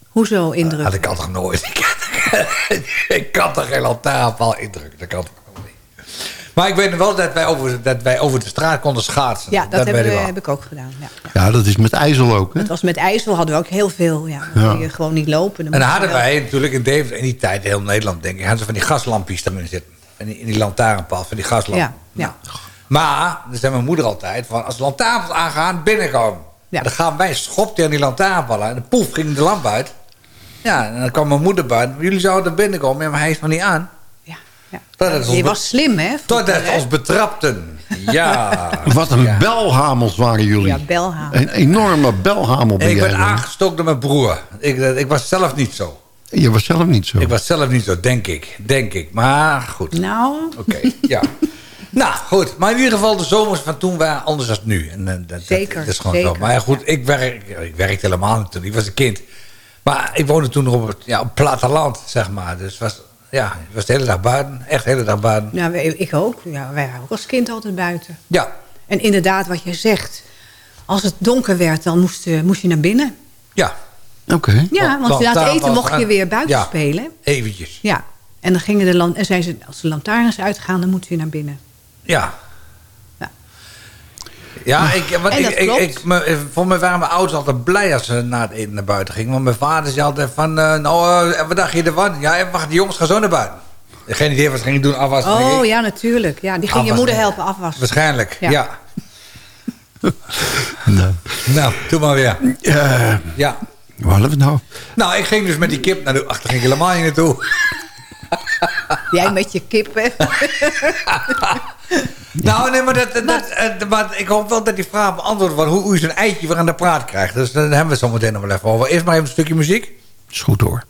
I: Hoezo indrukken?
F: Had ik altijd nooit. ik kan toch geen lantaarnpaal indrukken. Dat kan toch niet. Maar ik weet wel dat wij over, dat wij over de straat konden schaatsen.
I: ja, dat, hebben we, heb ik ook gedaan. Ja.
G: Ja, dat is met ijzel ook. Hè?
I: Het was met IJssel hadden we ook heel veel. Ja,
G: Ja.
I: kon je gewoon niet lopen.
F: En hadden wij natuurlijk in Deventer, in die tijd, heel Nederland denk ik, hadden ze van die gaslampjes erin zitten. En die, in die lantaarnpaal, van die gaslampen.
I: Ja, ja.
F: Maar, dan zei mijn moeder altijd, van als de lantaarnpaal aangaan, binnenkomen.
I: Ja.
F: Dan gaan wij schopten aan die lantaarnpaal en poef ging de lamp uit. Ja, en dan kwam mijn moeder buiten. Jullie zouden er binnenkomen, maar hij is nog niet aan.
I: Ja, ja. Je was slim, hè?
F: totdat ze
I: hè?
F: ons betrapten. Ja.
G: Wat een
F: Ja.
G: belhamels waren jullie.
I: Ja, belhaan.
G: Een enorme belhamel ben
F: Ik
G: dan.
F: aangestoken door mijn broer. Ik, eh, ik was zelf niet zo.
G: Je was zelf niet zo.
F: Ik was zelf niet zo, denk ik. Denk ik. Maar goed.
I: Nou,
F: Oké, ja. Nou, goed. Maar in ieder geval, de zomers van toen waren anders dan nu. En, eh, dat,
I: Zeker,
F: Dat is gewoon zo. Maar ja, goed, ik, werk, ik werkte helemaal niet toen. Ik was een kind. Maar ik woonde toen nog op het, ja, op het platteland, zeg maar. Dus was, ja, ik was de hele dag buiten. Echt de hele dag buiten.
I: ja, wij- ik ook. Ja, wij waren ook als kind altijd buiten.
F: Ja,
I: En inderdaad, wat je zegt. Als het donker werd, dan moest, eh, moest je naar binnen.
F: ja.
G: Oké.
I: Ja, want na het eten mocht je weer buiten
F: Ja.
I: spelen.
F: Eventjes.
I: Ja. En dan gingen de en zeiden ze, als de lantaarns uitgaan, dan moeten we naar binnen.
F: Ja.
I: Ja.
F: Ja, ik, want
I: En
F: ik, ik, me, voor mij waren mijn ouders altijd blij als ze na het eten naar buiten gingen. Want mijn vader zei altijd van, eh, nou, eh, wat dacht je ervan? Ja, en wacht, die jongens gaan zo naar buiten. Geen idee wat ze gingen doen, afwassen.
I: Oh
F: ik.
I: ja, natuurlijk. Ja, die ging je moeder helpen afwassen.
F: Waarschijnlijk, ja.
I: Ja.
G: Nou,
F: Nou, doe maar weer.
G: eh,
F: Ja.
G: waar hadden we het nou?
F: Nou, ik ging dus met die kip naar de... Ach, daar ging ik helemaal niet naartoe.
I: Jij met je kippen.
F: Nou, nee, maar, dat, dat, dat, eh, maar ik hoop wel dat die vraag beantwoord wordt... hoe, hoe je zo'n eitje weer aan de praat krijgt. Dus daar hebben we het zo meteen nog wel even over. Eerst maar even een stukje muziek.
G: Is goed hoor.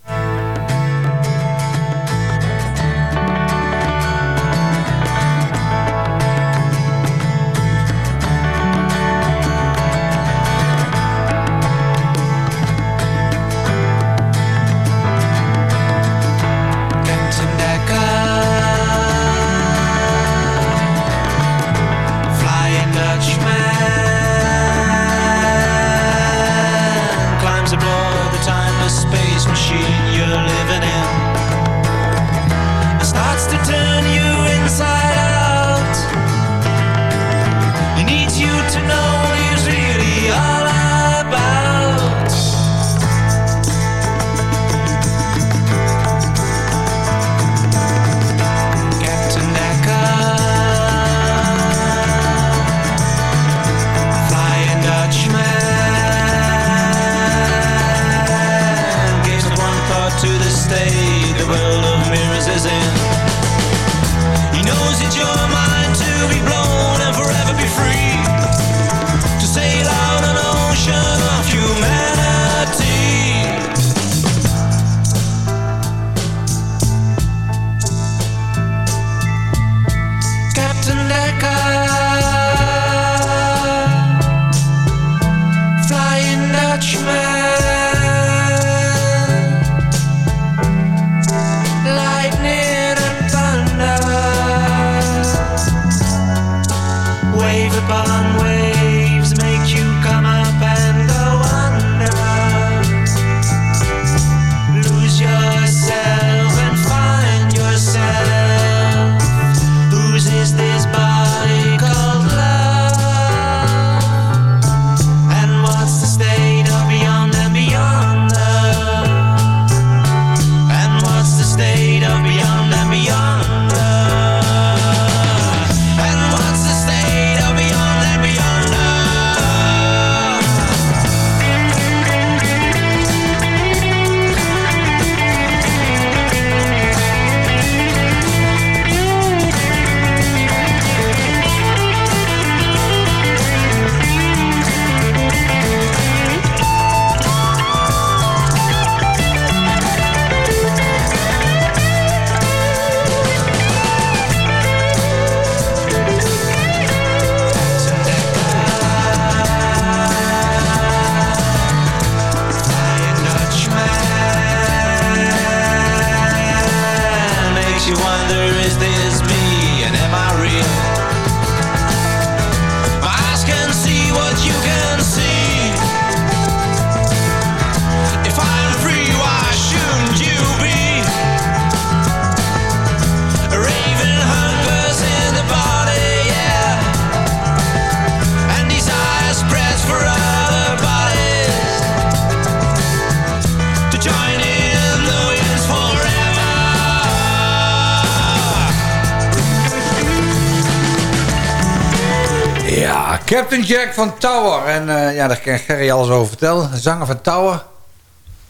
F: Ja, daar kan Gerry alles over vertellen. Zanger van Tower.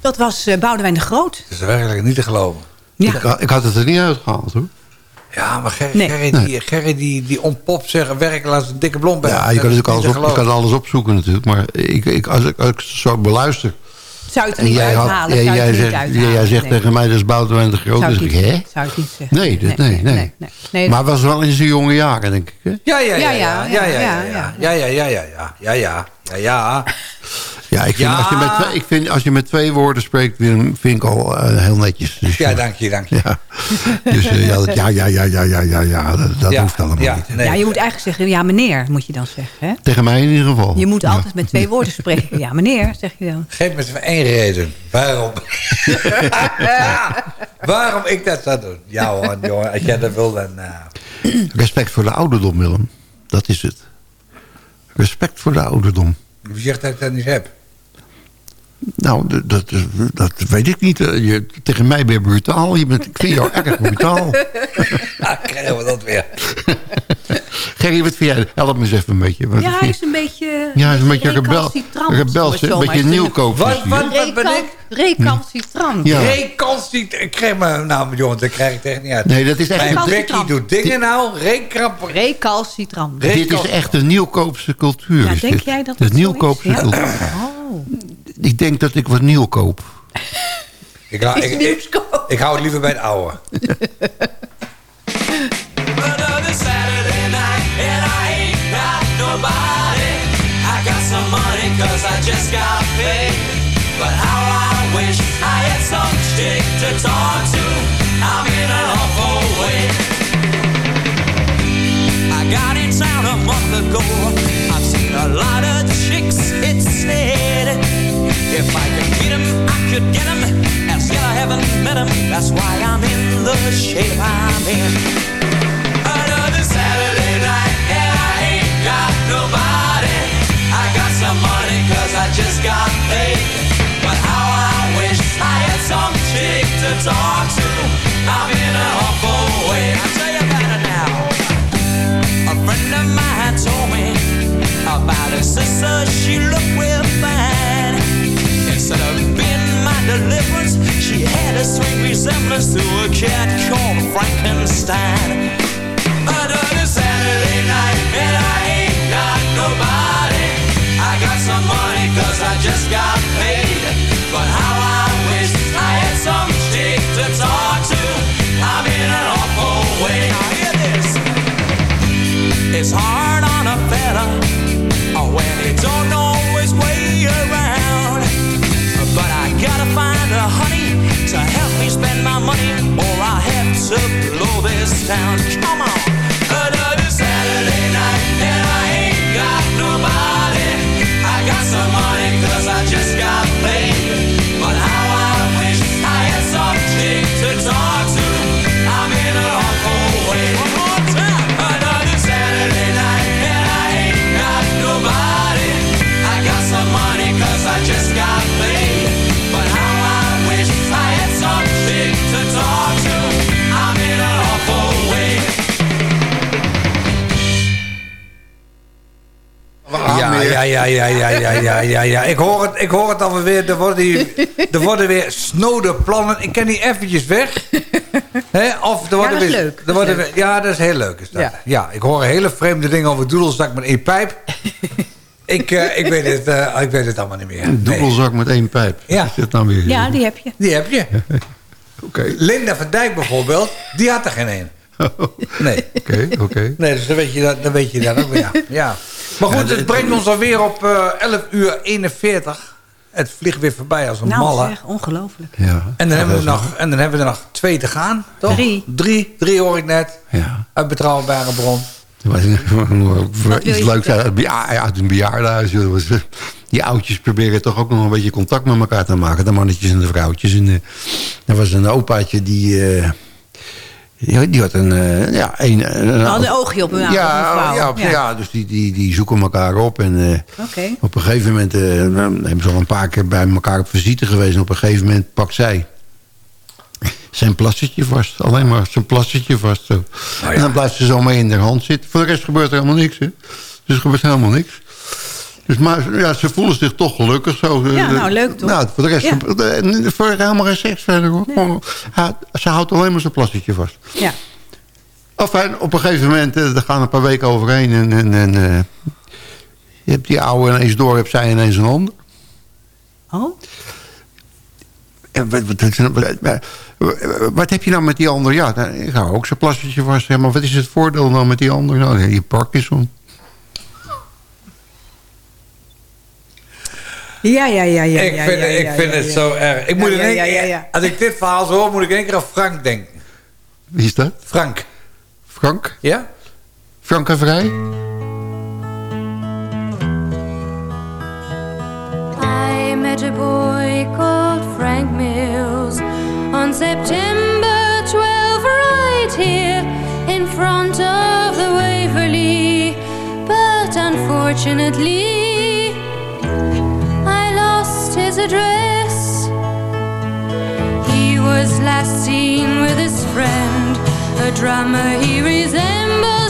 I: Dat was eh, Boudewijn de Groot.
F: Het is werkelijk niet te geloven.
I: Ja.
G: Ik, ik had het er niet uitgehaald hoor.
F: Ja, maar Gerry,
I: Nee.
F: Gerry, die, Gerry die, die ontpopt zeggen werkelijk als een dikke blond
G: Ja, je kan natuurlijk alles, op, je kan alles opzoeken natuurlijk. Maar ik, ik, als, ik, als ik zo beluister...
I: Zou het er niet
G: jij, had,
I: uithalen?
G: jij, jij
I: het er niet
G: zegt,
I: uithalen?
G: jij zegt
I: Nee.
G: tegen mij dat is Boudewijn de Groot.
I: Zou
G: Dus
I: ik
G: hè?
I: zeggen. Zou ik niet zeggen.
G: Nee, dat, nee, nee.
I: nee, nee. Nee,
G: Maar het was wel in zijn jonge jaren, denk ik. Hè?
F: Ja, ja, ja.
I: Ja,
F: Ja,
I: ja,
F: ja, ja.
I: ja,
F: Ja, ja, ja, ja, ja. Ja,
G: ik vind,
F: Ja.
G: Als, je met twee, ik vind als je met twee woorden spreekt, vind ik al eh, heel netjes. Dus,
F: Ja,
G: eh,
F: dank je, dank je.
G: ja. Dus eh, ja, dat- ja, ja, ja, ja, ja, ja, ja, dat, dat
F: Ja,
G: hoeft allemaal
F: ja,
G: niet.
F: nee.
I: Ja, je moet eigenlijk zeggen, ja meneer, moet je dan zeggen. Hè?
G: Tegen mij in ieder geval.
I: Je moet
G: Ja.
I: altijd met twee woorden spreken. Ja meneer, zeg je dan.
F: Geef me eens één reden. Waarom? Waarom ik dat zou doen? Ja hoor, jongen, als jij dat wil, dan... eh,
G: Respect voor de ouderdom, Willem. Dat is het. Respect voor de ouderdom.
F: wie zegt dat ik dat niet heb?
G: Nou, dat, dat weet ik niet. Eh, Je, tegen mij ben je brutaal. Je bent, ik vind jou erg brutaal.
F: Ah, krijgen we dat weer.
G: Gerry, wat vind jij? Help me eens even een beetje. Wat
I: Ja, hij is een beetje...
G: ja, hij is een beetje rebel,
I: recalcitrant,
G: rebels. Een beetje nieuwkoop.
F: Wat, wat, wat ben ik?
I: Recalcitrant.
G: Ja.
F: Recalcit... Ik krijg me... Nou, jongen, dat krijg ik echt niet uit.
G: Nee, dat is echt
F: Mijn
G: een-
F: Becky doet dingen nou. Rekrap...
I: Recalcitrant.
G: Dit is echt een nieuwkoopse cultuur.
I: Ja,
G: is
I: denk
G: dit.
I: jij dat
G: Het nieuwkoopse
I: is? Ja?
G: cultuur.
I: Oh.
G: Ik denk dat ik wat nieuw koop.
F: Ik, hou- ik, ik, ik hou het liever bij het oude.
D: Another Saturday night and I ain't got nobody. I got some money cause I just got paid. But how I wish I had some chick to talk to. I'm in an awful way. I got in town a month ago. I've seen a lot of chicks, it said. If I could get 'em, I could get 'em. And still I haven't met 'em. That's why I'm in the shape I'm in. A sweet resemblance to a cat called Frankenstein. Another Saturday night and I ain't got nobody. I got some money cause I just got paid. But how I wish I had some chick to talk to. I'm in an awful way. Now hear this. It's hard me spend my money, or I have to blow this town. Come on, another Saturday night, and I ain't got nobody. I got some money 'cause I just got
F: ja, ja, ja, ja, ja, ja, ja. Ik hoor het, ik hoor het alweer. Er worden, er worden weer snode plannen. Ik ken die eventjes weg. Hè? Of er worden
I: dat is
F: weer,
I: leuk.
F: Worden ja, dat is heel leuk. Is dat. Ja.
I: ja.
F: ik hoor hele vreemde dingen over doedelzak met één pijp. ik, eh, ik, weet het, eh, ik weet het allemaal niet meer.
G: Een doedelzak met één pijp.
F: Ja.
G: Nou weer?
I: ja, die heb je.
F: Die heb je.
G: Okay.
F: Linda van Dijk bijvoorbeeld, die had er geen één. Oh. Nee.
G: Oké, oké.
F: Nee, dus dan weet je dat, dan weet je dat ook. Ja. ja. Maar goed, het brengt ons alweer op eh 11 uur 41. Het vliegt weer voorbij als een
I: Nou
F: malle.
I: zeg, ongelooflijk.
G: Ja.
F: En dan, hebben we nog, en dan hebben we er nog twee te gaan, toch?
I: Drie.
F: Drie, drie hoor ik net.
G: Ja.
F: Uit betrouwbare bron.
G: Iets leuks uit, een bejaardenhuis. Die oudjes proberen toch ook nog een beetje contact met elkaar te maken. De mannetjes en de vrouwtjes. En, eh, er was een opaatje die... eh, die, die had een... eh, ja, een, een,
I: Had een oogje op een
G: ja, ja, ja.
I: Ja.
G: dus die, die, die zoeken elkaar op. En eh,
I: Oké.
G: op een gegeven moment... eh, nou, hebben ze al een paar keer bij elkaar op visite geweest. En op een gegeven moment pakt zij zijn plassetje vast. Alleen maar zijn plassetje vast. Zo. En dan blijft ze zo mee in de hand zitten. Voor de rest gebeurt er helemaal niks. Hè? Dus er gebeurt helemaal niks. Dus, maar ja, ze voelen zich toch gelukkig. Zo.
I: Ja,
G: Eh,
I: nou, leuk toch?
G: Nou, voor de rest,
I: Ja.
G: voor helemaal geen seks verder. Hoor. Ja, ze houdt alleen maar zijn plassetje vast.
I: Ja.
G: Enfin, op een gegeven moment, eh, er gaan een paar weken overheen. En, en, en eh, je hebt die oude ineens door, heb zij ineens een ander.
I: Oh?
G: En wat, wat, wat, wat- wat heb je nou met die ander? Ja, nou, ik hou ook zo'n plassetje vast. Ja, maar wat is het voordeel nou met die ander? Nou, ja, je Parkinson.
I: Ja, ja, ja, ja.
F: ik
I: ja,
F: vind,
I: ja,
F: ik
I: ja,
F: vind
I: ja,
F: het zo erg. Ik moet
I: Ja,
F: in één
I: ja,
F: keer-
I: ja, ja.
F: Als ik dit verhaal zo hoor, moet ik in één keer aan Frank denken.
G: Wie is dat?
F: Frank.
G: Frank?
F: Ja?
G: Frank en Vrij?
H: I met a boy called Frank Mills on September 12, right here in front of the Waverly. But unfortunately, address. He was last seen with his friend, a drummer he resembles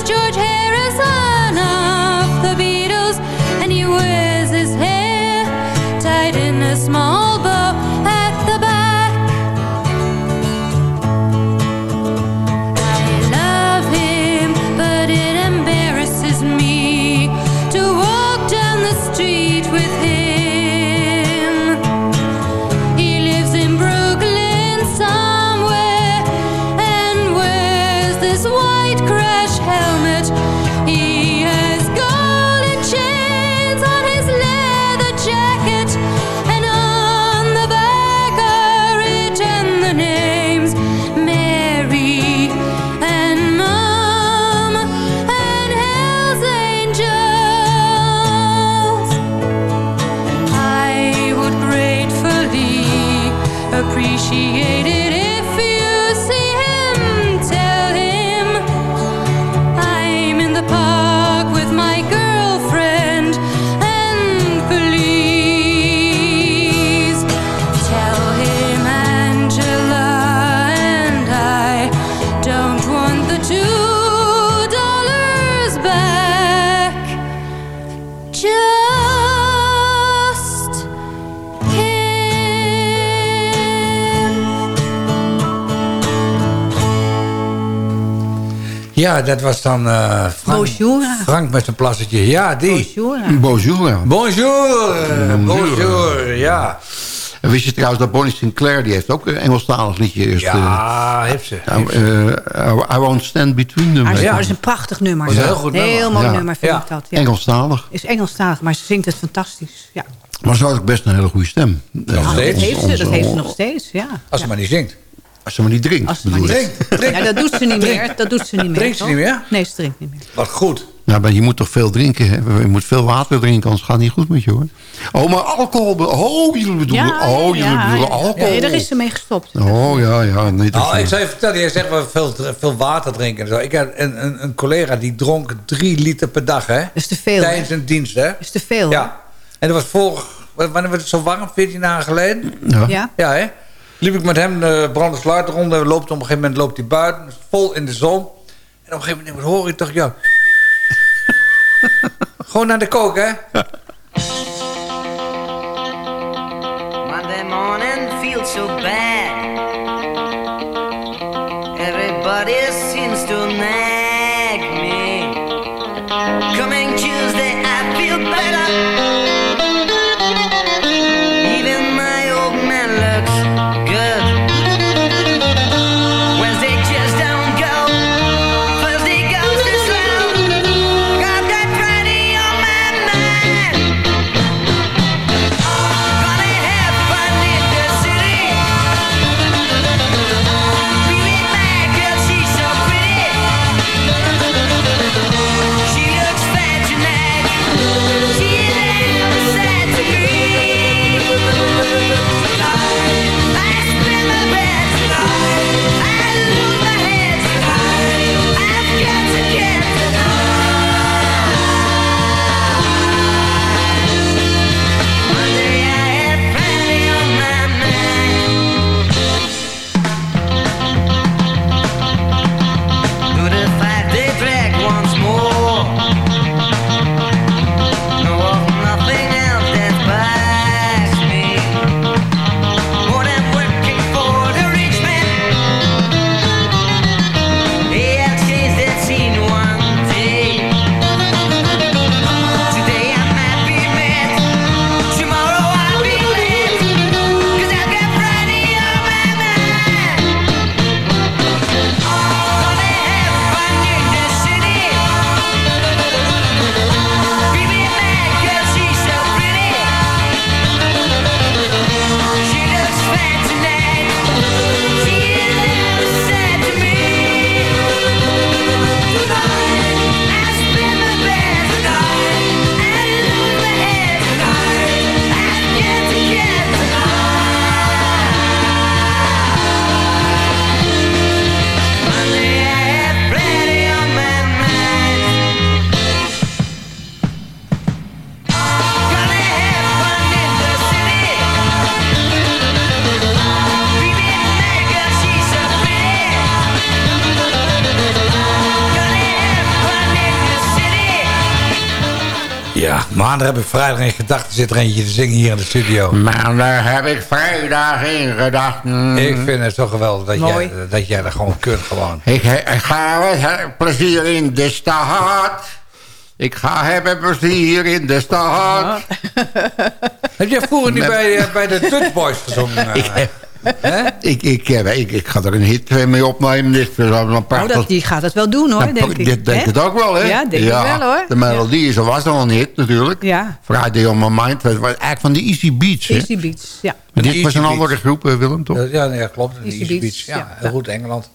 F: Ja, dat was dan eh Frank,
I: Bonjour.
F: Frank met zijn plassetje. Ja, die.
I: Bonjour.
G: Bonjour. ja.
F: Bonjour. eh, ja.
G: En wist je trouwens dat Bonnie Sinclair... die heeft ook een Engelstalig liedje eerst...
F: Ja, heeft ze.
G: eh, eh, I won't stand between them.
I: Ah, ja,
G: dat.
I: is een prachtig nummer.
F: Dat is een heel goed nummer.
I: Heel mooi
G: Ja.
I: nummer vind
F: Ja.
I: ik dat. Ja.
G: Engelstalig.
I: Is Engelstalig, maar ze zingt het fantastisch. Ja.
G: Maar ze had ook best een hele goede stem.
F: Nog
G: Ja,
F: steeds?
I: Dat heeft ze, dat heeft ze nog steeds, ja.
F: Als ze maar niet zingt.
G: Als ze maar niet drinkt.
I: Als ze maar
G: bedoel
I: niet-
G: ik.
F: Drink, drink.
I: Ja, dat doet ze niet meer. Dat doet ze niet meer.
F: Drinkt ze
I: toch?
F: niet meer?
I: Nee, ze drinkt niet meer.
F: Wat goed.
G: Ja, maar je moet toch veel drinken. Hè? Je moet veel water drinken, anders gaat het niet goed met je hoor. Oh, maar alcohol. Oh, jullie bedoelen,
I: Ja,
G: oh, jullie
I: ja,
G: bedoelen alcohol.
I: Nee, daar is ze mee gestopt.
G: Oh, ja, ja. Nee,
F: Nou, ik zou je vertellen, jij zegt wel veel, veel water drinken en zo. Ik had een, een, een collega die dronk drie liter per dag, hè?
I: Dat is te veel.
F: Tijdens een dienst, hè?
I: Dat is te veel.
F: Ja. En dat was vorig... Wanneer werd het zo warm? 14 dagen geleden?
G: ja.
I: Ja?
F: Ja, hè? Liep ik met hem de brandende sluiterronde. En loopt, op een gegeven moment loopt hij buiten. Vol in de zon. En op een gegeven moment hoor ik toch... Ja, Gewoon naar de kook, hè?
K: Monday morning feels so bad.
F: Maandag heb ik vrijdag in gedachten zit er eentje te zingen hier in de studio.
G: Maandag heb ik vrijdag in gedachten.
F: Ik vind het zo geweldig dat
L: Mooi.
F: jij, dat jij dat gewoon kunt gewoon.
G: Ik, ik ga met plezier in de stad. Ik ga hebben plezier in de stad.
F: Heb jij vroeger niet bij, eh, bij de Dutch Boys gezongen? eh?
G: Ik, heb-
F: Hè?
G: Ik, ik, heb- ik, ik ga er een hit mee opnemen. Dit is een
L: Oh,
G: prachtig...
L: dat, die gaat het wel doen hoor,
G: Ja,
L: denk ik.
G: Dit denk het ook wel, hè?
L: Ja, denk ik wel hoor.
G: De melodie is, was al een hit natuurlijk.
L: Ja,
G: Friday on my mind. was was eigenlijk van de Easy Beats, hè?
L: Easy Beats. Ja.
G: Maar dit was een
F: Beats.
G: andere groep, eh, Willem, toch?
F: Ja, nee, klopt.
L: Easy
F: Easy,
L: Beats.
F: Ja,
L: ja.
F: heel goed Engeland.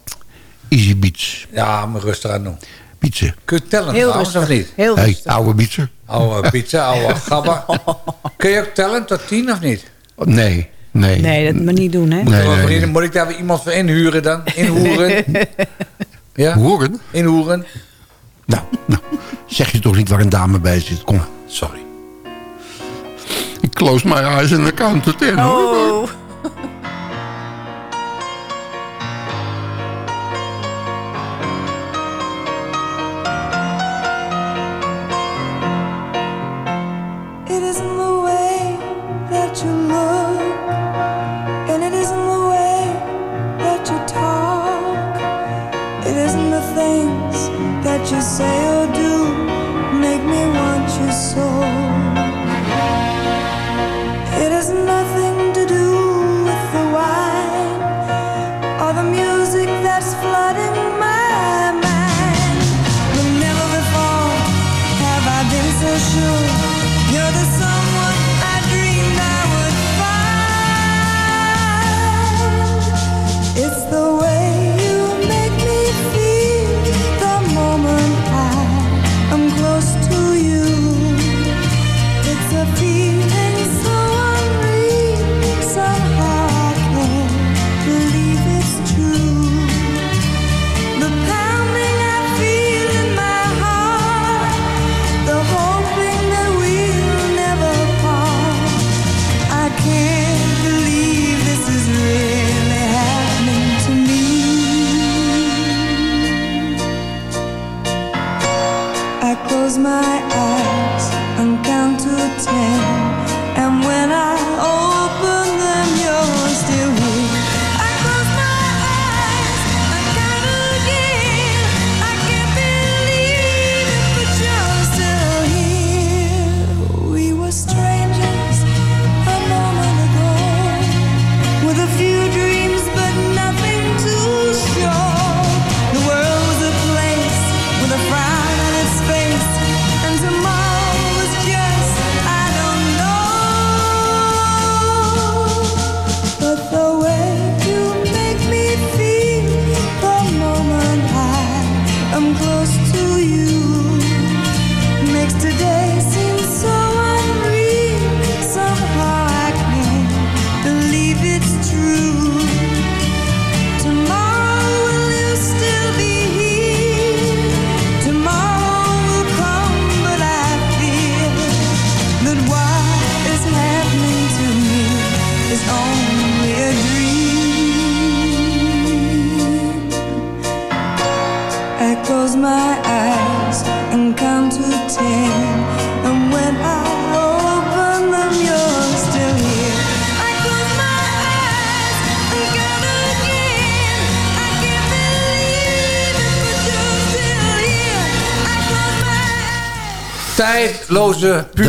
G: Easy Beats.
F: Ja, maar rustig aan doen.
G: Beatsen.
F: Kun je tellen
L: Heel
F: trouwens,
L: rustig.
F: of niet?
L: Heel
G: Hey, oude Beatser.
F: Oude pizza, oude gabber. Kun je ook tellen tot tien of niet?
G: Nee, nee.
L: Nee, dat moet niet doen, hè?
G: Nee,
F: we
G: nee.
F: Moet ik daar weer iemand voor inhuren dan? Inhoeren? ja?
G: Horen?
F: Inhoeren?
G: Nou, nou, zeg je toch niet waar een dame bij zit. Kom,
F: Sorry.
G: ik close my eyes and the count to ten. hoor.
L: Oh.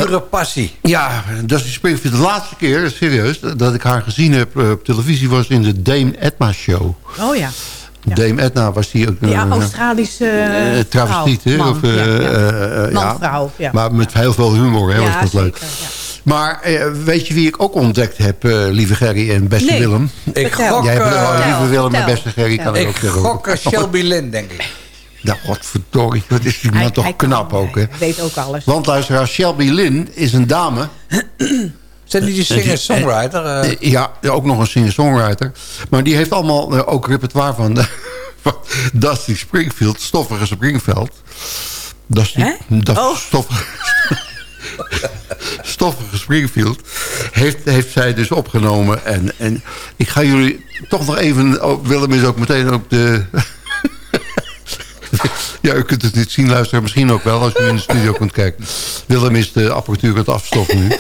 F: Pure passie.
G: Ja, Dusty Springfield. De laatste keer, serieus, dat ik haar gezien heb eh, op televisie... was in de Dame Edna Show.
L: Oh ja.
G: Dame Edna was die ook...
L: Ja,
G: eh,
L: Australische
G: eh,
L: uh,
G: travestiet, hè? Of, eh,
L: ja, ja. Man,
G: ja.
L: vrouw, ja.
G: Maar met heel veel humor, hè,
L: Ja,
G: was dat leuk.
L: zeker.
G: Maar weet je wie ik ook ontdekt heb, eh, lieve Gerry en beste
L: Nee.
G: Willem?
F: Ik
L: Vertel.
F: gok,
G: Jij hebt oh, lieve
L: vertel,
G: Willem en beste Gerry, kan ik
F: ik
G: ook zeggen.
F: gok Shelby Lynn, denk ik.
G: Nou, godverdorie, wat is die man
L: Hij-
G: toch
L: hij kan,
G: knap ook, hè?
L: hij weet ook alles.
G: Want luisteraar, Shelby Lynn is een dame...
F: Zijn die die singer-songwriter? eh?
G: Eh, Ja, ook nog een singer-songwriter. Maar die heeft allemaal eh, ook repertoire van, van Dusty Springfield, Stoffige Springveld. Dusty? Dat
L: Oh.
G: stoffige, stoffige Springfield heeft, heeft zij dus opgenomen. En, en ik ga jullie toch nog even... Oh, Willem is ook meteen ook de... ja, u kunt het niet zien, luisteren. Misschien ook wel, als u in de studio kunt kijken. Willem is de apparatuur het afstoffen nu.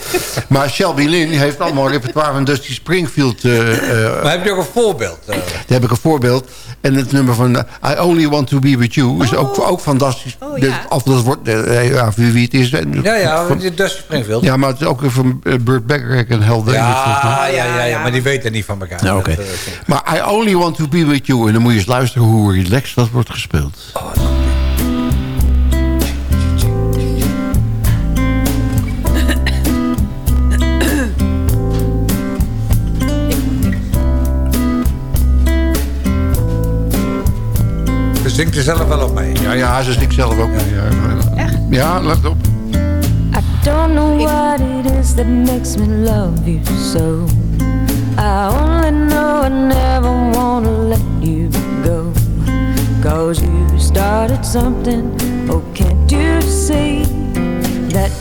G: Maar Shelby Lynn heeft allemaal repertoire van Dusty Springfield. eh, eh,
F: Maar heb je ook een voorbeeld? eh?
G: daar heb ik een voorbeeld. En het nummer van I Only Want To Be With You is ook, ook fantastisch.
I: Oh, ja.
G: Of dat wordt, ja, wie wie het is.
F: ja, ja,
G: Van-
F: Dusty Springfield.
G: ja, maar het is ook van Burt Bacharach en Hal mij.
F: ja, ja, ja, ja, maar die weten niet van elkaar.
G: Ja, oké.
F: Dat,
G: Maar I Only Want To Be With You. En dan moet je eens luisteren hoe relaxed dat wordt gespeeld.
F: Ze zingt er zelf wel op mee.
G: Ja, ja, ze zingt zelf ook. Ja, ja, ja let op.
H: I don't know what it is that makes me love you so. I only know I never wanna let. Cause you started something, oh can't you see? That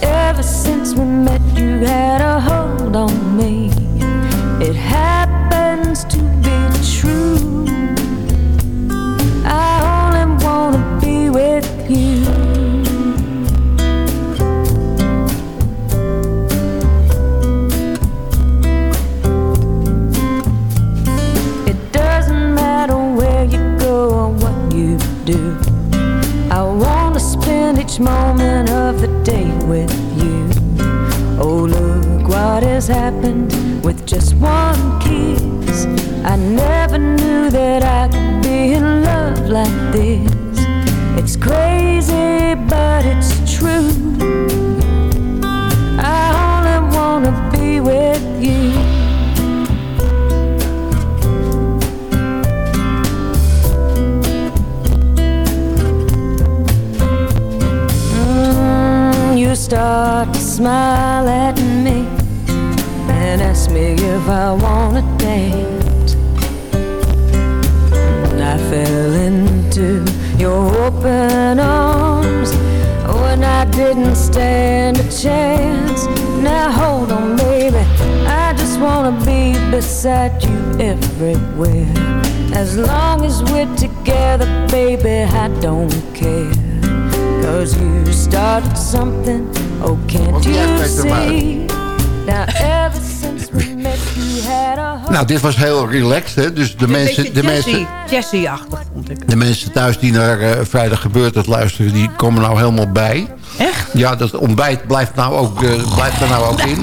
G: dit was heel relaxed, hè. Dus de mensen, de mensen,
I: jazzy-achtig vond ik.
G: de mensen thuis die naar eh, Vrijdag Gebeurt het luisteren... die komen nou helemaal bij.
I: Echt?
G: Ja, dat ontbijt blijft, nou ook, eh, blijft er nou ook in.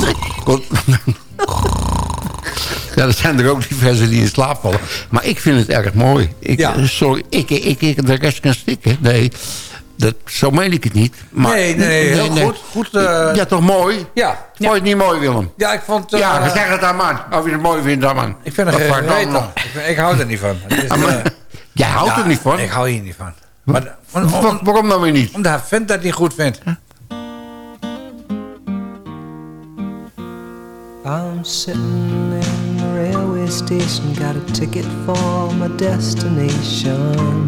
G: Ja, er zijn er ook diverse die in slaap vallen. Maar ik vind het erg mooi. Ik,
F: Ja.
G: eh, Sorry, ik, ik, ik de rest kan stikken. Nee, dat, zo meen ik het niet. Maar,
F: Nee, nee, nee, heel goed. goed eh,
G: Ja, toch mooi?
F: ja.
G: Vond je het niet mooi, Willem?
F: ja, ik vond... eh,
G: ja, zeg het dan, man. Of je het mooi vindt, dan, man.
F: Ik vind
G: Wat
F: geen? Ik, ik hou er niet van. Het
G: Ah, maar-
F: eh,
G: Jij houdt
F: ja,
G: er niet van?
F: Ik hou hier niet van. Maar, om- om-
G: Wa- waarom dan weer niet?
F: omdat hij vindt dat hij goed vindt.
D: I'm sitting in the railway station, got a ticket for my destination.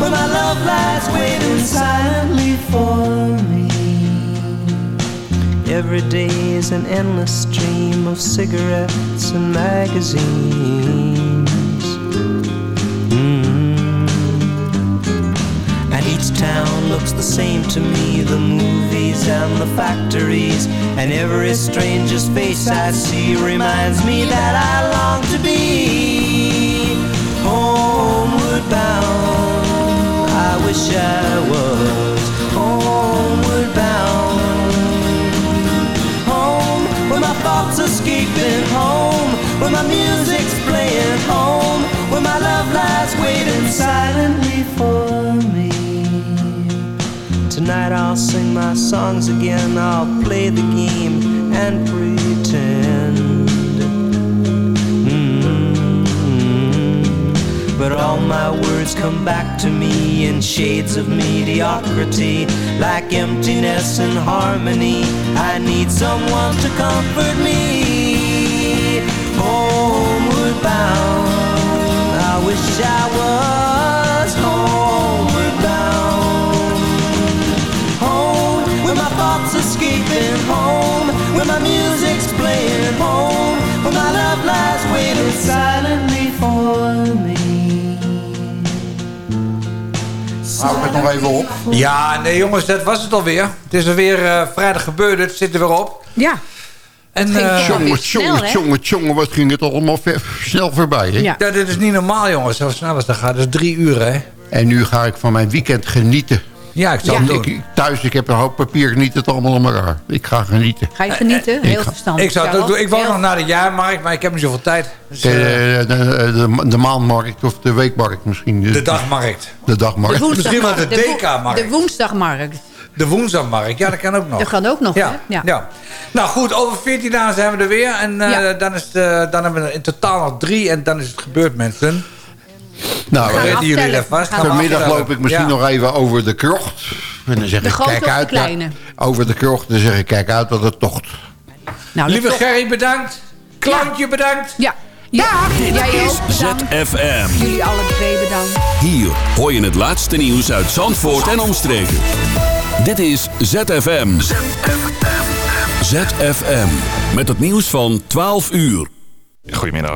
D: where my love lies waiting silently for me. Every day is an endless stream of cigarettes and magazines. Mm. And each town looks the same to me the movies and the factories. And every stranger's face I see reminds me that I long to be homeward bound. Wish I was homeward bound. Home, where my thoughts escaping home, where my music's playing home, where my love lies waiting silently for me. Tonight I'll sing my songs again, I'll play the game and pretend. But all my words come back to me in shades of mediocrity, like emptiness and harmony. I need someone to comfort me. Homeward bound, I wish I was homeward bound. Home, where my thoughts escaping home, where my music's playing home, where my love lies waiting silently for me.
G: Hou ik het nog even op.
F: Ja, nee jongens, dat was het alweer. Het is alweer eh vrijdag gebeurd, het zit er weer op.
I: Ja.
F: En, eh,
G: Jongen, jongen, jongen, jongen, wat ging het allemaal ver- snel voorbij, hè?
F: ja. dit is niet normaal jongens, zo snel als dat gaat. Dat is drie uur hè.
G: En nu ga ik van mijn weekend genieten.
F: Ja, ik zal
G: Ik-
F: het doen.
G: ik- thuis, ik heb een hoop papier, ik niet het allemaal om elkaar. Ik ga genieten.
I: Ga je genieten? Heel verstandig.
F: Ik zou het ook doen. Ik wou nog naar de jaarmarkt, maar ik heb niet zoveel tijd. Dus,
G: De,
F: eh,
G: de, de, de maandmarkt of de weekmarkt misschien.
F: de dagmarkt.
G: De dagmarkt.
I: Woensdag-
F: Misschien wel de DK-markt.
I: De woensdagmarkt.
F: De woensdagmarkt, ja, dat kan ook nog.
I: Dat kan ook nog,
F: ja.
I: hè?
F: Ja.
I: Ja.
F: Nou goed, over 14 dagen zijn we er weer. En eh,
I: Ja.
F: dan, is eh, dan hebben we er in totaal nog drie. En dan is het gebeurd, mensen.
G: Nou, eh,
F: weten jullie vast.
I: We
G: vanmiddag loop ik misschien
F: Ja.
G: nog even over de krocht. En dan zeg
I: De
G: ik,
I: grote
G: kijk
I: of de
G: uit. Over de krocht, dan zeg ik, kijk uit wat het tocht.
I: Nou,
F: Lieve Gerry, bedankt. Klantje, bedankt.
I: Ja. Ja,
M: Dit
I: jij
M: is
I: ook bedankt.
M: ZFM.
I: Jullie alle twee bedankt.
M: Hier hoor je het laatste nieuws uit Zandvoort en omstreken. Dit is ZFM. ZFM. Met het nieuws van 12 uur.
N: Goedemiddag.